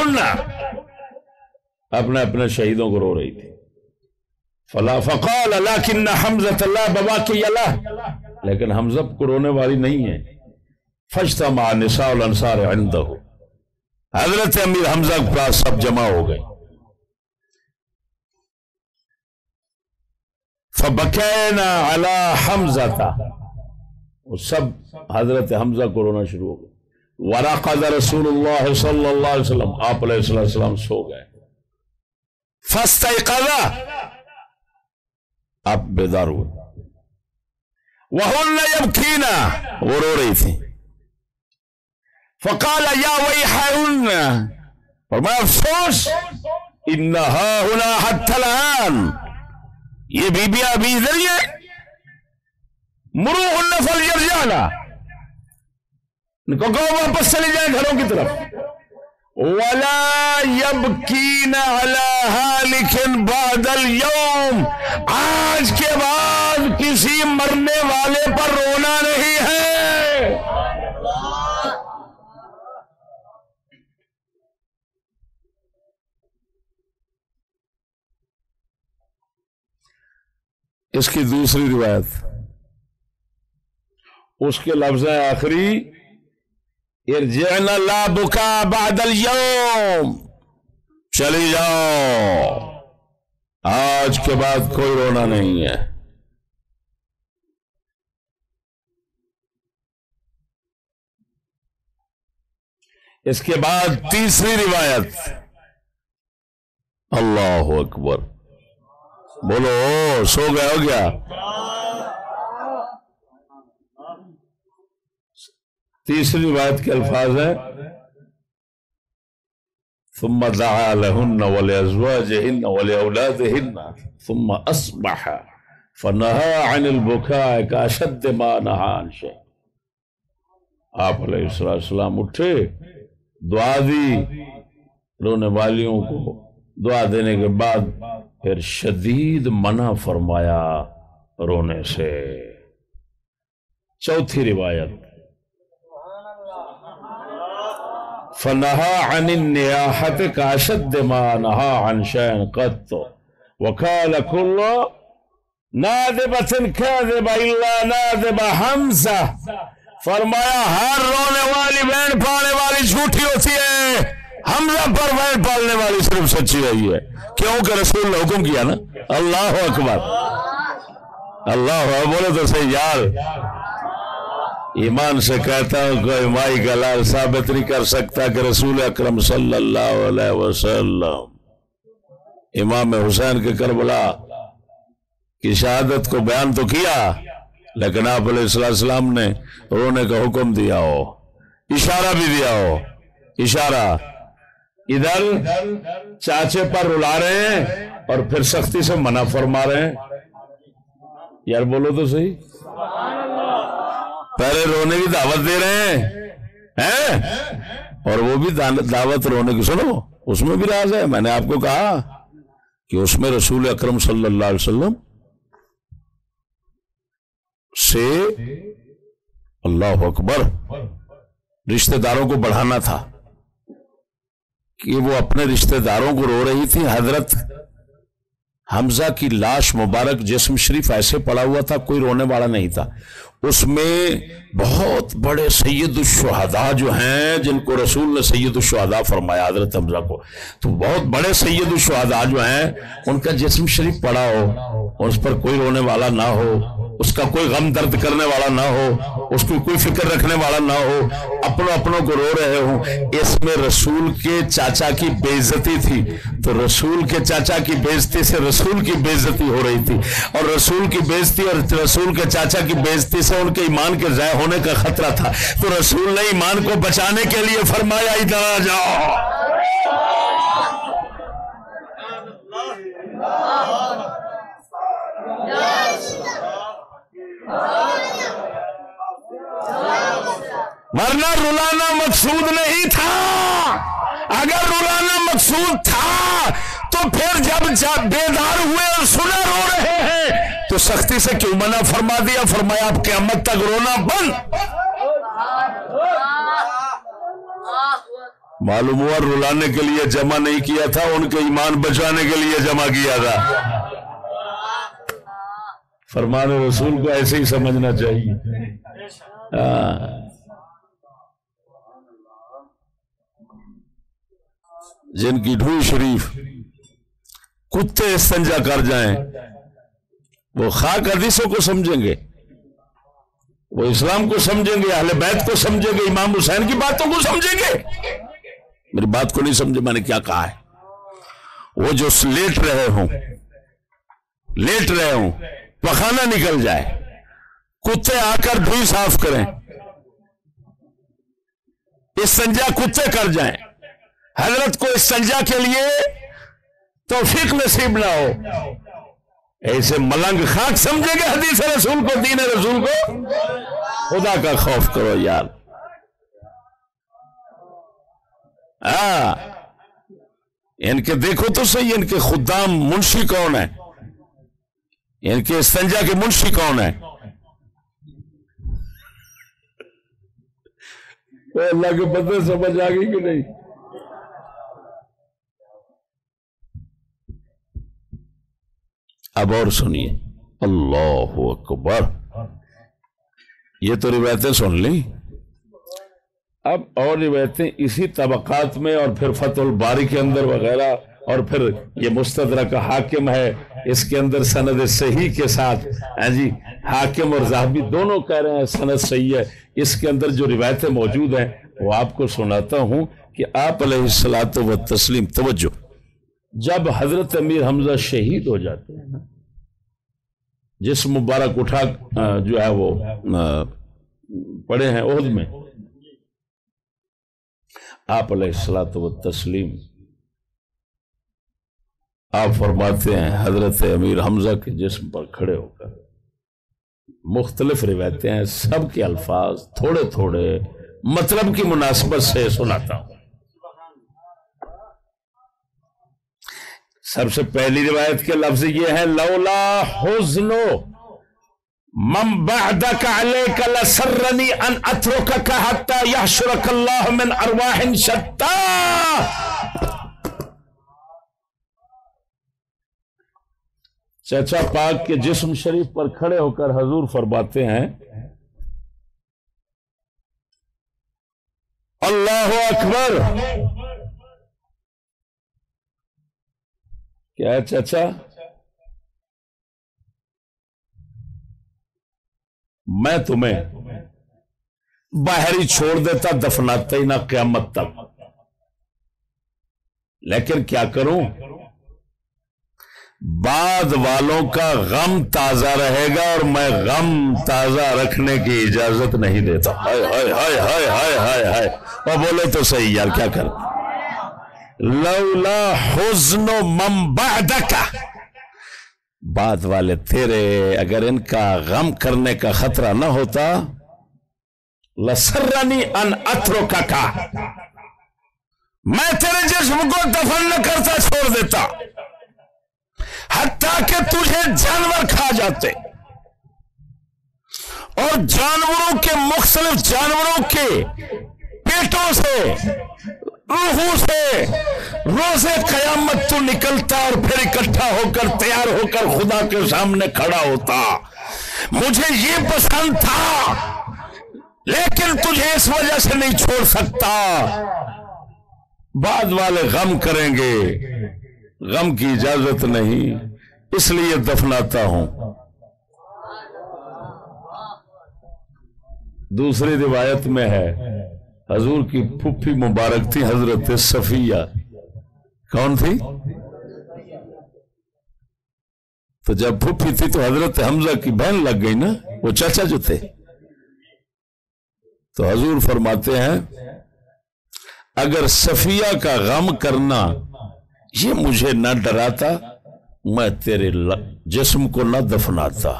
اپنے اپنے شہیدوں کو رو رہی تھی۔ فلا فقال لیکن حمزت اللہ بابا کی اللہ لیکن حمزہ کو رونے والی نہیں ہے. فجتا مع نساء الانصار عندہ حضرت امیر حمزہ کے پاس سب جمع ہو گئے. فبکینا علی حمزہ تا وہ سب حضرت حمزہ کو رونا شروع ہو گئے. ورقض رسول اللہ صلی اللہ علیہ وسلم. آپ علیہ السلام سو گئے. فستیقظا آپ بیدار ہوئے۔ وَهُنَّ يَبْكِينَ وہ رو رہی تھی فَقَالَ يَا وَيْحَهُنَّ فرمایا، افسوس اِنَّهَا هُنَا حَتَّ الْآن۔ یہ بی بی ابھی ادھر ہی ہے مرو النفل یرجانا ان کو کہو واپس چلے جائیں گھروں کی طرف۔ ولا يبكين على هالك بعد اليوم۔ آج کے بعد کسی مرنے والے پر رونا نہیں ہے۔ اس کی دوسری روایت۔ اس کے لفظ آخری ارجعنا لا بکا بعد اليوم. چلی جاؤ. آج کے بعد کوئی رونا نہیں ہے. اس کے بعد تیسری روایت. اللہ اکبر. بولو سو گیا ہو گیا؟ تیسری روایت کے الفاظ ہیں۔ ثم دعا لهن ولأزواجهن ولأولادهن ثم أصبح فنهى عن البكاء كأشد ما نهى عن شيء۔ آپ علیہ السلام اٹھے، دعا دی رونے والیوں کو دعا دینے کے بعد پھر شدید منع فرمایا رونے سے۔ چوتھی روایت۔ فنہا عن النیاحت کا شد ما نہا عن شین قط. وقال کل نادبت کاذب الا نادب حمزہ. فرمایا، ہر رونے والی بین پانے والی جھوٹی ہوتی ہے۔ حمزہ پر بین پالنے والی صرف سچی ہوئی ہے کیوں کہ رسول نے حکم کیا نا؟ اللہ اکبر۔ اللہ بولے تو صحیح، یار۔ ایمان سے کہتا ہوں کوئی مائی کا لال ثابت نہیں کر سکتا کہ رسول اکرم صلی اللہ علیہ وسلم امام حسین کے کربلا کی شہادت کو بیان تو کیا، لیکن آپ علیہ السلام نے رونے کا حکم دیا ہو، اشارہ بھی دیا ہو، اشارہ۔ ادھر چاچے پر رلا رہے ہیں اور پھر سختی سے منع فرما رہے ہیں۔ یار بولو تو صحیح۔ پہلے رونے کی دعوت دے رہے ہیں۔ اور وہ بھی دعوت رونے کی سنو، اس میں بھی راز ہے۔ میں نے آپ کو کہا کہ اس میں رسول اکرم صلی اللہ علیہ وسلم سے اللہ اکبر رشتہ داروں کو بڑھانا تھا۔ کہ وہ اپنے رشتہ داروں کو رو رہی تھی، حضرت حمزہ کی لاش مبارک جسم شریف ایسے پڑا ہوا تھا، کوئی رونے والا نہیں تھا۔ اس میں بہت بڑے سید الشہداء جو ہیں، جن کو رسول نے سید الشہداء فرمایا، حضرت حمزہ کو۔ تو بہت بڑے سید الشہداء جو ہیں، ان کا جسم شریف پڑا ہو، اور اس پر کوئی رونے والا نہ ہو۔ اس کا کوئی غم درد کرنے والا نہ ہو، اس کو کوئی فکر رکھنے والا نہ ہو، اپنوں اپنوں کو رو رہے ہوں۔ اس میں رسول کے چاچا کی بےزتی تھی۔ تو رسول کے چاچا کی بےزتی سے رسول کی بےزتی ہو رہی تھی۔ اور رسول کی بےزتی اور رسول کے چاچا کی بےزتی سے ان کے ایمان کے ضائع ہونے کا خطرہ تھا۔ تو رسول نے ایمان کو بچانے کے لیے فرمایا، ادھر جاؤ۔ ورنہ رولانا مقصود نہیں تھا۔ اگر رولانا مقصود تھا، تو پھر جب بیدار ہوئے اور سنا رو رہے ہیں، تو سختی سے کیوں منع فرما دیا؟ فرمایا آپ قیامت تک رونا بند۔ معلوم ہوا رلانے کے لیے جمع نہیں کیا تھا، ان کے ایمان بچانے کے لیے جمع کیا تھا۔ فرمان رسول کو ایسے ہی سمجھنا چاہیے۔ ہاں۔ جن کی ڈھوئی شریف کتے استنجا کر جائیں، وہ خاک حدیثوں کو سمجھیں گے۔ وہ اسلام کو سمجھیں گے، اہل بیت کو سمجھیں گے، امام حسین کی باتوں کو سمجھیں گے۔ میری بات کو نہیں سمجھے، میں نے کیا کہا ہے؟ وہ جو لیٹ رہے ہوں، لیٹ رہے ہوں پخانا نکل جائے۔ کتے آ کر ڈھوئی صاف کریں۔ استنجا کتے کر جائیں۔ حضرت کو استنجا کے لیے توفیق نصیب نہ ہو۔ ایسے ملنگ خاک سمجھے گے حدیث رسول کو، دین رسول کو؟ خدا کا خوف کرو یار۔ ہاں۔ ان کے دیکھو تو صحیح، ان کے خدام منشی کون ہے ان کے استنجا کے منشی کون ہے اللہ کے بدے سمجھ آ گئی کہ نہیں؟ اب اور سنیے۔ اللہ اکبر۔ یہ تو روایتیں سن لی۔ اب اور روایتیں اسی طبقات میں اور پھر فتح الباری کے اندر وغیرہ۔ اور پھر یہ مستدرک حاکم ہے، اس کے اندر سند صحیح کے ساتھ۔ ہاں جی حاکم اور زہبی دونوں کہہ رہے ہیں سند صحیح ہے۔ اس کے اندر جو روایتیں موجود ہیں، وہ آپ کو سناتا ہوں کہ آپ علیہ السلاط و تسلیم توجہ۔ جب حضرت امیر حمزہ شہید ہو جاتے ہیں، جس مبارک اٹھا جو ہے وہ پڑے ہیں عہد میں، آپ علیہ السلاط و تسلیم آپ فرماتے ہیں، حضرت امیر حمزہ کے جسم پر کھڑے ہو کر مختلف روایتیں ہیں، سب کے الفاظ تھوڑے تھوڑے مطلب کی مناسبت سے سناتا ہوں۔ سب سے پہلی روایت کے لفظ یہ ہے، لولا حزنو من بعدك عليك لسرني ان اتركك حتى يحشرك الله من ارواح شتى چچا پاک کے جسم شریف پر کھڑے ہو کر حضور فرماتے ہیں، اللہ اکبر۔ کیا ہے چچا؟ میں تمہیں باہر ہی چھوڑ دیتا، دفناتا ہی نہ قیامت تک۔ لیکن کیا کروں؟ بعد والوں کا غم تازہ رہے گا اور میں غم تازہ رکھنے کی اجازت نہیں دیتا۔ ہائے ہائے ہائے ہائے ہائے ہائے ہائے۔ اور بولے تو صحیح یار، کیا کر؟ لولا حزن و کا بعد والے تیرے اگر ان کا غم کرنے کا خطرہ نہ ہوتا، لسرنی ان اترو کا میں تیرے جسم کو دفن نہ کرتا، چھوڑ دیتا۔ حتیٰ کہ تجھے جانور کھا جاتے اور جانوروں کے مختلف جانوروں کے پیٹوں سے، روحوں سے روز قیامت تو نکلتا اور پھر اکٹھا ہو کر تیار ہو کر خدا کے سامنے کھڑا ہوتا۔ مجھے یہ پسند تھا، لیکن تجھے اس وجہ سے نہیں چھوڑ سکتا۔ بعد والے غم کریں گے۔ غم کی اجازت نہیں، اس لیے دفناتا ہوں۔ دوسری روایت میں ہے، حضور کی پھپھی مبارک تھی، حضرت صفیہ۔ کون تھی؟ تو جب پھپھی تھی تو حضرت حمزہ کی بہن لگ گئی نا، وہ چاچا جو تھے۔ تو حضور فرماتے ہیں، اگر صفیہ کا غم کرنا یہ مجھے نہ ڈراتا، میں تیرے جسم کو نہ دفناتا۔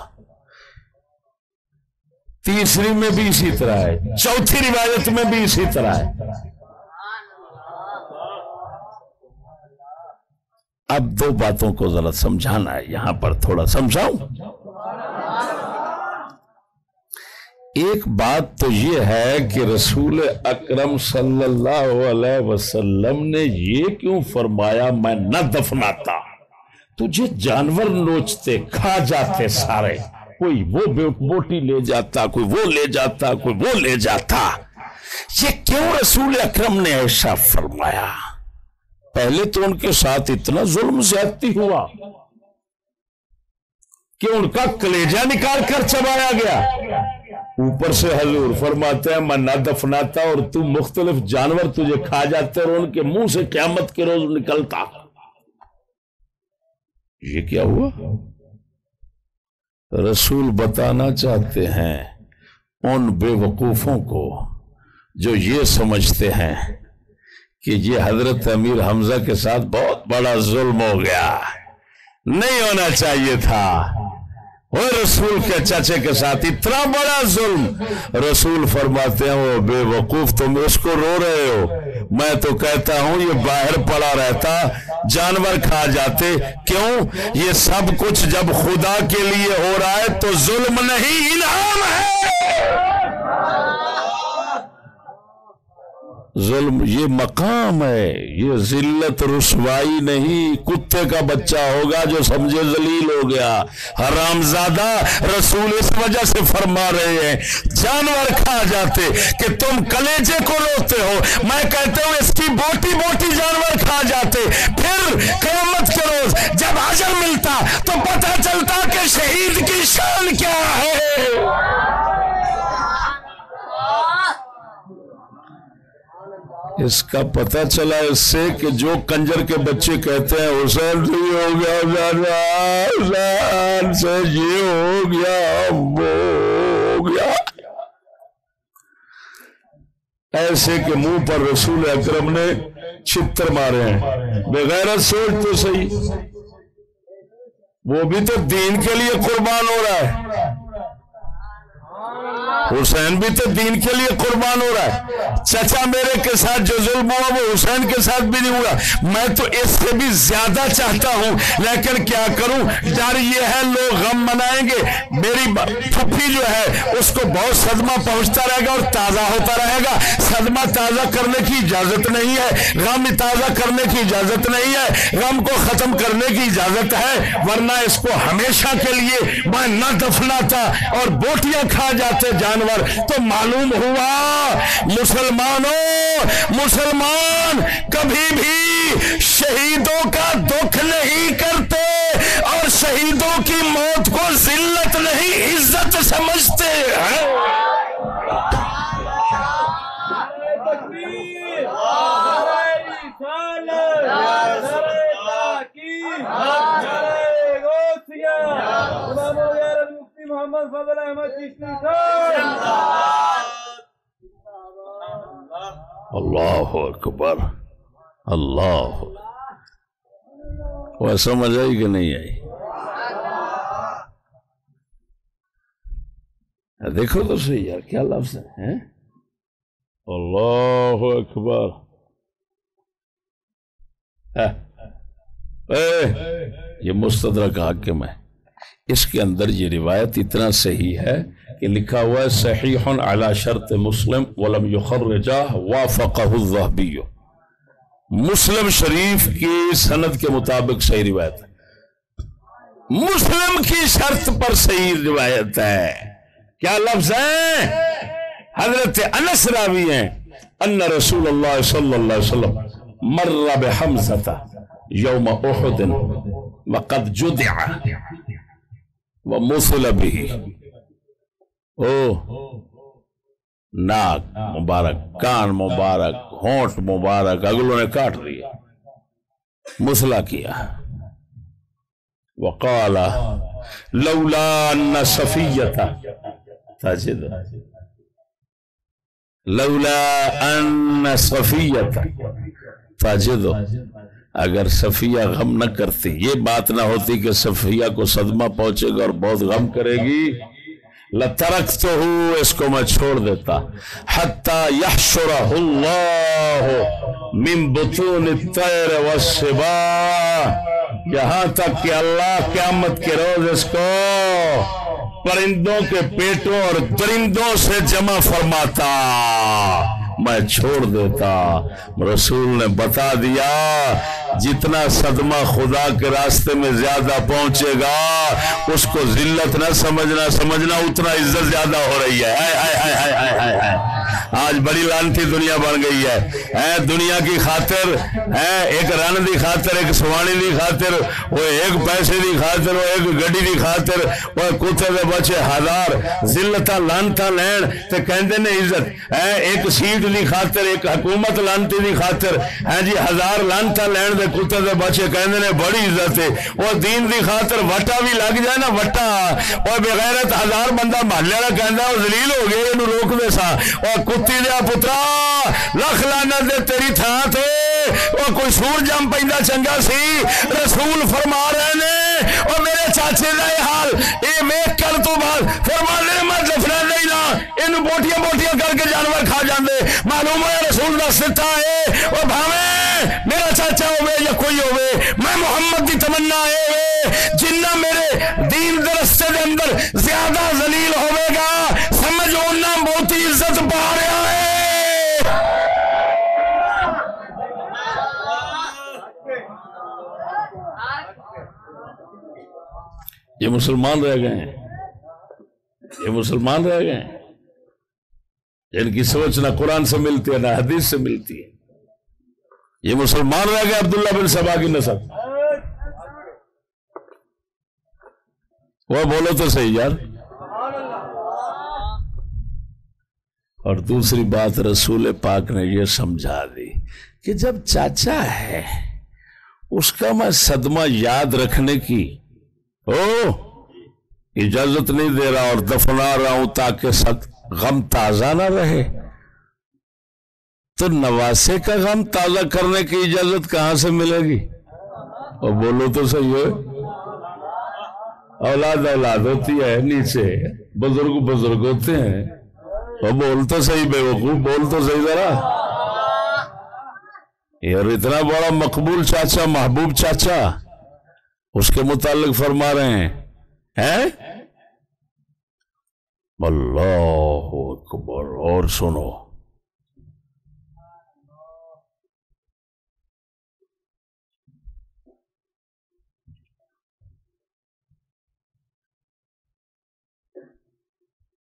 تیسری میں بھی اسی طرح ہے، چوتھی روایت میں بھی اسی طرح ہے۔ اب دو باتوں کو ذرا سمجھانا ہے، یہاں پر تھوڑا سمجھاؤں۔ ایک بات تو یہ ہے کہ رسول اکرم صلی اللہ علیہ وسلم نے یہ کیوں فرمایا میں نہ دفناتا؟ تجھے جانور نوچتے، کھا جاتے سارے۔ کوئی وہ بوٹی لے جاتا، کوئی وہ لے جاتا، کوئی وہ لے جاتا۔ یہ کیوں رسول اکرم نے ایسا فرمایا؟ پہلے تو ان کے ساتھ اتنا ظلم زیادتی ہوا کہ ان کا کلیجہ نکال کر چبایا گیا۔ اوپر سے حضور فرماتے ہیں، میں نہ دفناتا اور تو مختلف جانور تجھے کھا جاتے اور ان کے منہ سے قیامت کے روز نکلتا۔ یہ کیا ہوا؟ رسول بتانا چاہتے ہیں ان بے وقوفوں کو جو یہ سمجھتے ہیں کہ یہ حضرت امیر حمزہ کے ساتھ بہت بڑا ظلم ہو گیا۔ نہیں ہونا چاہیے تھا۔ وہ رسول کے چچے کے ساتھ اتنا بڑا ظلم۔ رسول فرماتے ہیں وہ بے وقوف، تم اس کو رو رہے ہو۔ میں تو کہتا ہوں، یہ باہر پڑا رہتا، جانور کھا جاتے۔ کیوں؟ یہ سب کچھ جب خدا کے لیے ہو رہا ہے تو ظلم نہیں، انعام ہے۔ ظلم، یہ مقام ہے، یہ ذلت رسوائی نہیں، کتے کا بچہ ہوگا جو سمجھے ذلیل ہو گیا۔ حرام زادہ رسول اس وجہ سے فرما رہے ہیں، جانور کھا جاتے، کہ تم کلیجے کو روتے ہو۔ میں کہتا ہوں، اس کی بوٹی بوٹی جانور کھا جاتے۔ پھر قیامت کے روز جب حجر ملتا تو پتہ چلتا کہ شہید کی شان کیا ہے۔ اس کا پتہ چلا اس سے کہ جو کنجر کے بچے کہتے ہیں حسین سے یہ ہو گیا حسین سے یہ ہو گیا، وہ ہو گیا۔ ایسے کہ منہ پر رسول اکرم نے چھتر مارے ہیں۔ بغیر سوچ تو صحیح۔ وہ بھی تو دین کے لیے قربان ہو رہا ہے۔ حسین بھی تو دین کے لیے قربان ہو رہا ہے۔ چچا میرے کے ساتھ جو ظلم ہوا، وہ حسین کے ساتھ بھی نہیں ہوا۔ میں تو اس سے بھی زیادہ چاہتا ہوں۔ لیکن کیا کروں؟ ڈر یہ ہے، لوگ غم منائیں گے۔ میری پھپھی جو ہے، اس کو بہت صدمہ پہنچتا رہے گا اور تازہ ہوتا رہے گا۔ صدمہ تازہ کرنے کی اجازت نہیں ہے۔ غم تازہ کرنے کی اجازت نہیں ہے۔ غم کو ختم کرنے کی اجازت ہے۔ ورنہ اس کو ہمیشہ کے لیے میں نہ دفناتا اور بوٹیاں کھا جاتے جانور تو معلوم ہوا، مسلمانوں، مسلمان کبھی بھی شہیدوں کا دکھ نہیں کرتے اور شہیدوں کی موت کو ذلت نہیں، عزت سمجھتے ہیں۔ محمد فضل احمد اللہ اکبر، اللہ۔ وہ سمجھ آئی کہ نہیں آئی؟ دیکھو تو صحیح یار، کیا لفظ ہے اللہ اکبر۔ یہ مستدرک حاکم ہے۔ اس کے اندر یہ روایت اتنا صحیح ہے کہ لکھا ہوا ہے، صحیح علی شرط مسلم، ولم یخرجہ وافقہ الظہبی مسلم شریف کی سند کے مطابق صحیح روایت ہے۔ مسلم کی شرط پر صحیح روایت ہے۔ کیا لفظ ہے؟ حضرت انس راوی ہیں۔ ان رسول اللہ صلی اللہ علیہ وسلم مر بحمزہ یوم احد وقد جدع ومثل به. او. ناک مبارک، کان مبارک، ہونٹ مبارک، اگلوں نے کاٹ لیا مسلا کیا۔ وقال، لولا ان صفیتا تجد لولا ان صفیتا تجد اگر صفیہ غم نہ کرتی، یہ بات نہ ہوتی کہ صفیہ کو صدمہ پہنچے گا اور بہت غم کرے گی۔ لترک تو ہوں اس کو میں چھوڑ دیتا۔ حتی یحشرہ اللہ من بطون الطیر والسبا یہاں تک کہ اللہ قیامت کے روز اس کو پرندوں کے پیٹوں اور درندوں سے جمع فرماتا۔ میں چھوڑ دیتا۔ رسول نے بتا دیا، جتنا صدمہ خدا کے راستے میں زیادہ پہنچے گا، اس کو ذلت نہ سمجھنا سمجھنا اتنا عزت زیادہ ہو رہی ہے۔ آج بڑی لانتی دنیا بن گئی ہے۔ اے دنیا کی خاطر، اے ایک رن دی خاطر، ایک سوانی دی خاطر، وہ ایک پیسے دی خاطر، وہ ایک گڈی دی خاطر، وہ کتے دے بچے ہزار ذلت لانتا لین تے کہندے نے عزت۔ اے ایک سیٹ دی خاطر، ایک حکومت لانتی دی خاطر۔ ہے جی ہزار لانتا لین دے کتے دے بچے کہندے نے بڑی عزت ہے۔ وہ دین دی خاطر وٹا بھی لگ جائے نا، وٹا۔ وہ بغیرت ہزار بندہ محلے والا کہندا وہ ذلیل ہو گئے اینو روک دے سا۔ اور کتی دیا پترا، لکھ لانا دے تیری تھان تے وہ کوئی سور جم پیندا چنگا سی، رسول فرما رہے نے اور میرے چاچے دا یہ حال، اے میں کل تو بعد، فرما لے، میں دفنا نہیں نا۔ اینو بوٹیاں بوٹیاں کر کے جانور کھا جاندے۔ معلوم ہے رسول دا ستا ہے اور بھاوے میرا چاچا ہوئے یا کوئی ہوئے میں محمد دی تمنا ہے، جنہ میرے دین درستے دے اندر زیادہ ذلیل ہوئے گا سمجھ اونا بہت عزت پا رہا ہے یہ مسلمان رہ گئے ہیں۔ یہ مسلمان رہ گئے ہیں۔ جن کی سوچ نہ قرآن سے ملتی ہے، نہ حدیث سے ملتی ہے۔ یہ مسلمان رہ گئے عبداللہ بن سبا کی نسل۔ وہ بولو تو صحیح یار۔ اور دوسری بات رسول پاک نے یہ سمجھا دی کہ جب چاچا ہے، اس کا میں صدمہ یاد رکھنے کی او، اجازت نہیں دے رہا اور دفنا رہا ہوں تاکہ غم تازہ نہ رہے۔ تو نواسے کا غم تازہ کرنے کی اجازت کہاں سے ملے گی؟ اور بولو تو صحیح ہے۔ اولاد اولاد ہوتی ہے، نیچے بزرگ بزرگ ہوتے ہیں۔ اور بول تو صحیح، بے وقوف بول تو صحیح ذرا۔ اور اتنا بڑا مقبول چاچا، محبوب چاچا۔ اس کے متعلق فرما رہے ہیں۔ اللہ اکبر، اور سنو۔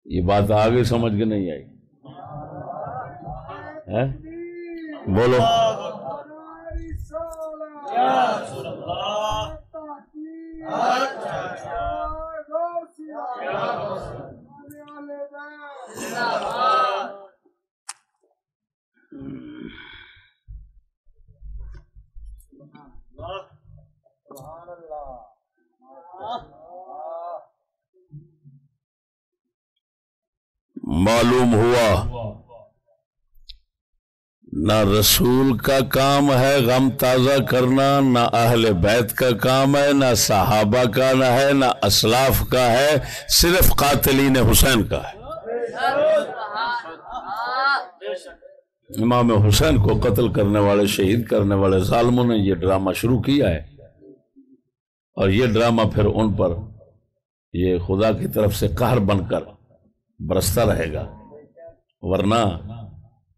یہ بات آگے سمجھ کے نہیں آئی۔ بولو۔ معلوم ہوا نہ رسول کا کام ہے غم تازہ کرنا، نہ اہل بیت کا کام ہے، نہ صحابہ کا نہ ہے، نہ اسلاف کا ہے، صرف قاتلین حسین کا ہے۔ امام حسین کو قتل کرنے والے، شہید کرنے والے ظالموں نے یہ ڈرامہ شروع کیا ہے۔ اور یہ ڈرامہ پھر ان پر یہ خدا کی طرف سے قہر بن کر برستا رہے گا۔ ورنہ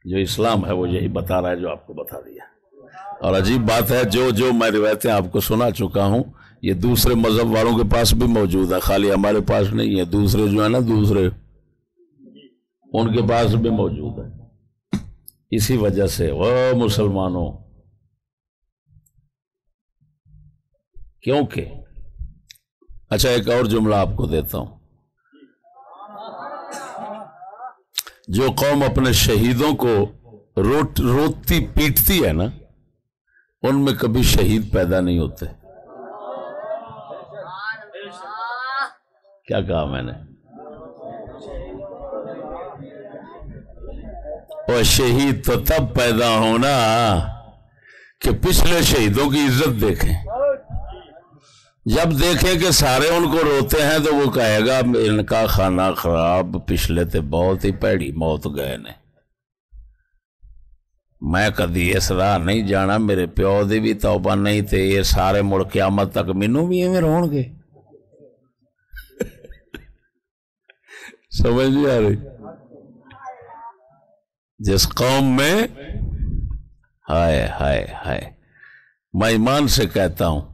جو اسلام ہے وہ یہی بتا رہا ہے جو آپ کو بتا دیا۔ اور عجیب بات ہے، جو جو میں روایتیں آپ کو سنا چکا ہوں، یہ دوسرے مذہب والوں کے پاس بھی موجود ہے۔ خالی ہمارے پاس نہیں ہے، دوسرے جو ہے نا، دوسرے، ان کے پاس بھی موجود ہے۔ اسی وجہ سے، وہ مسلمانوں، کیونکہ اچھا ایک اور جملہ آپ کو دیتا ہوں۔ جو قوم اپنے شہیدوں کو روٹ، روتی پیٹتی ہے نا، ان میں کبھی شہید پیدا نہیں ہوتے۔ کیا کہا میں نے؟ وہ شہید تو تب پیدا ہونا کہ پچھلے شہیدوں کی عزت دیکھیں۔ جب دیکھیں کہ سارے ان کو روتے ہیں تو وہ کہے گا ان کا کھانا خراب پچھلے تھے بہت ہی پیڑی موت گئے نے۔ میں کدی اس راہ نہیں جانا، میرے پیو دی بھی توبہ نہیں تھے یہ سارے مڑ قیامت تک مینو بھی ایویں رون گے۔ سمجھ نہیں آ رہی؟ جس قوم میں، ہائے ہائے ہائے۔ میں ایمان سے کہتا ہوں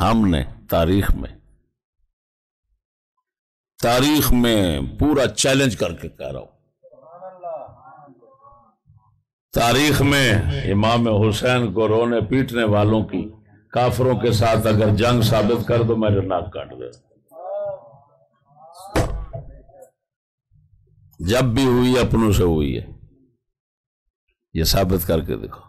ہم نے تاریخ میں تاریخ میں پورا چیلنج کر کے کہہ رہا ہوں۔ تاریخ میں امام حسین کو رونے پیٹنے والوں کی، کافروں کے ساتھ اگر جنگ ثابت کر دو میرے ناک کاٹ دے۔ جب بھی ہوئی، اپنوں سے ہوئی ہے۔ یہ ثابت کر کے دیکھو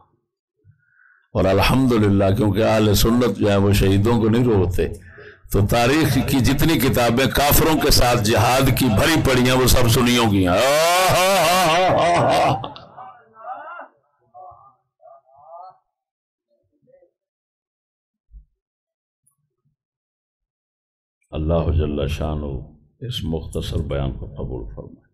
اور الحمدللہ کیونکہ اہل سنت جو ہے وہ شہیدوں کو نہیں روتے، تو تاریخ کی جتنی کتابیں کافروں کے ساتھ جہاد کی بھری پڑی ہیں، وہ سب سنیوں کی ہیں۔ اللہ جل شان اس مختصر بیان کو قبول فرمائے۔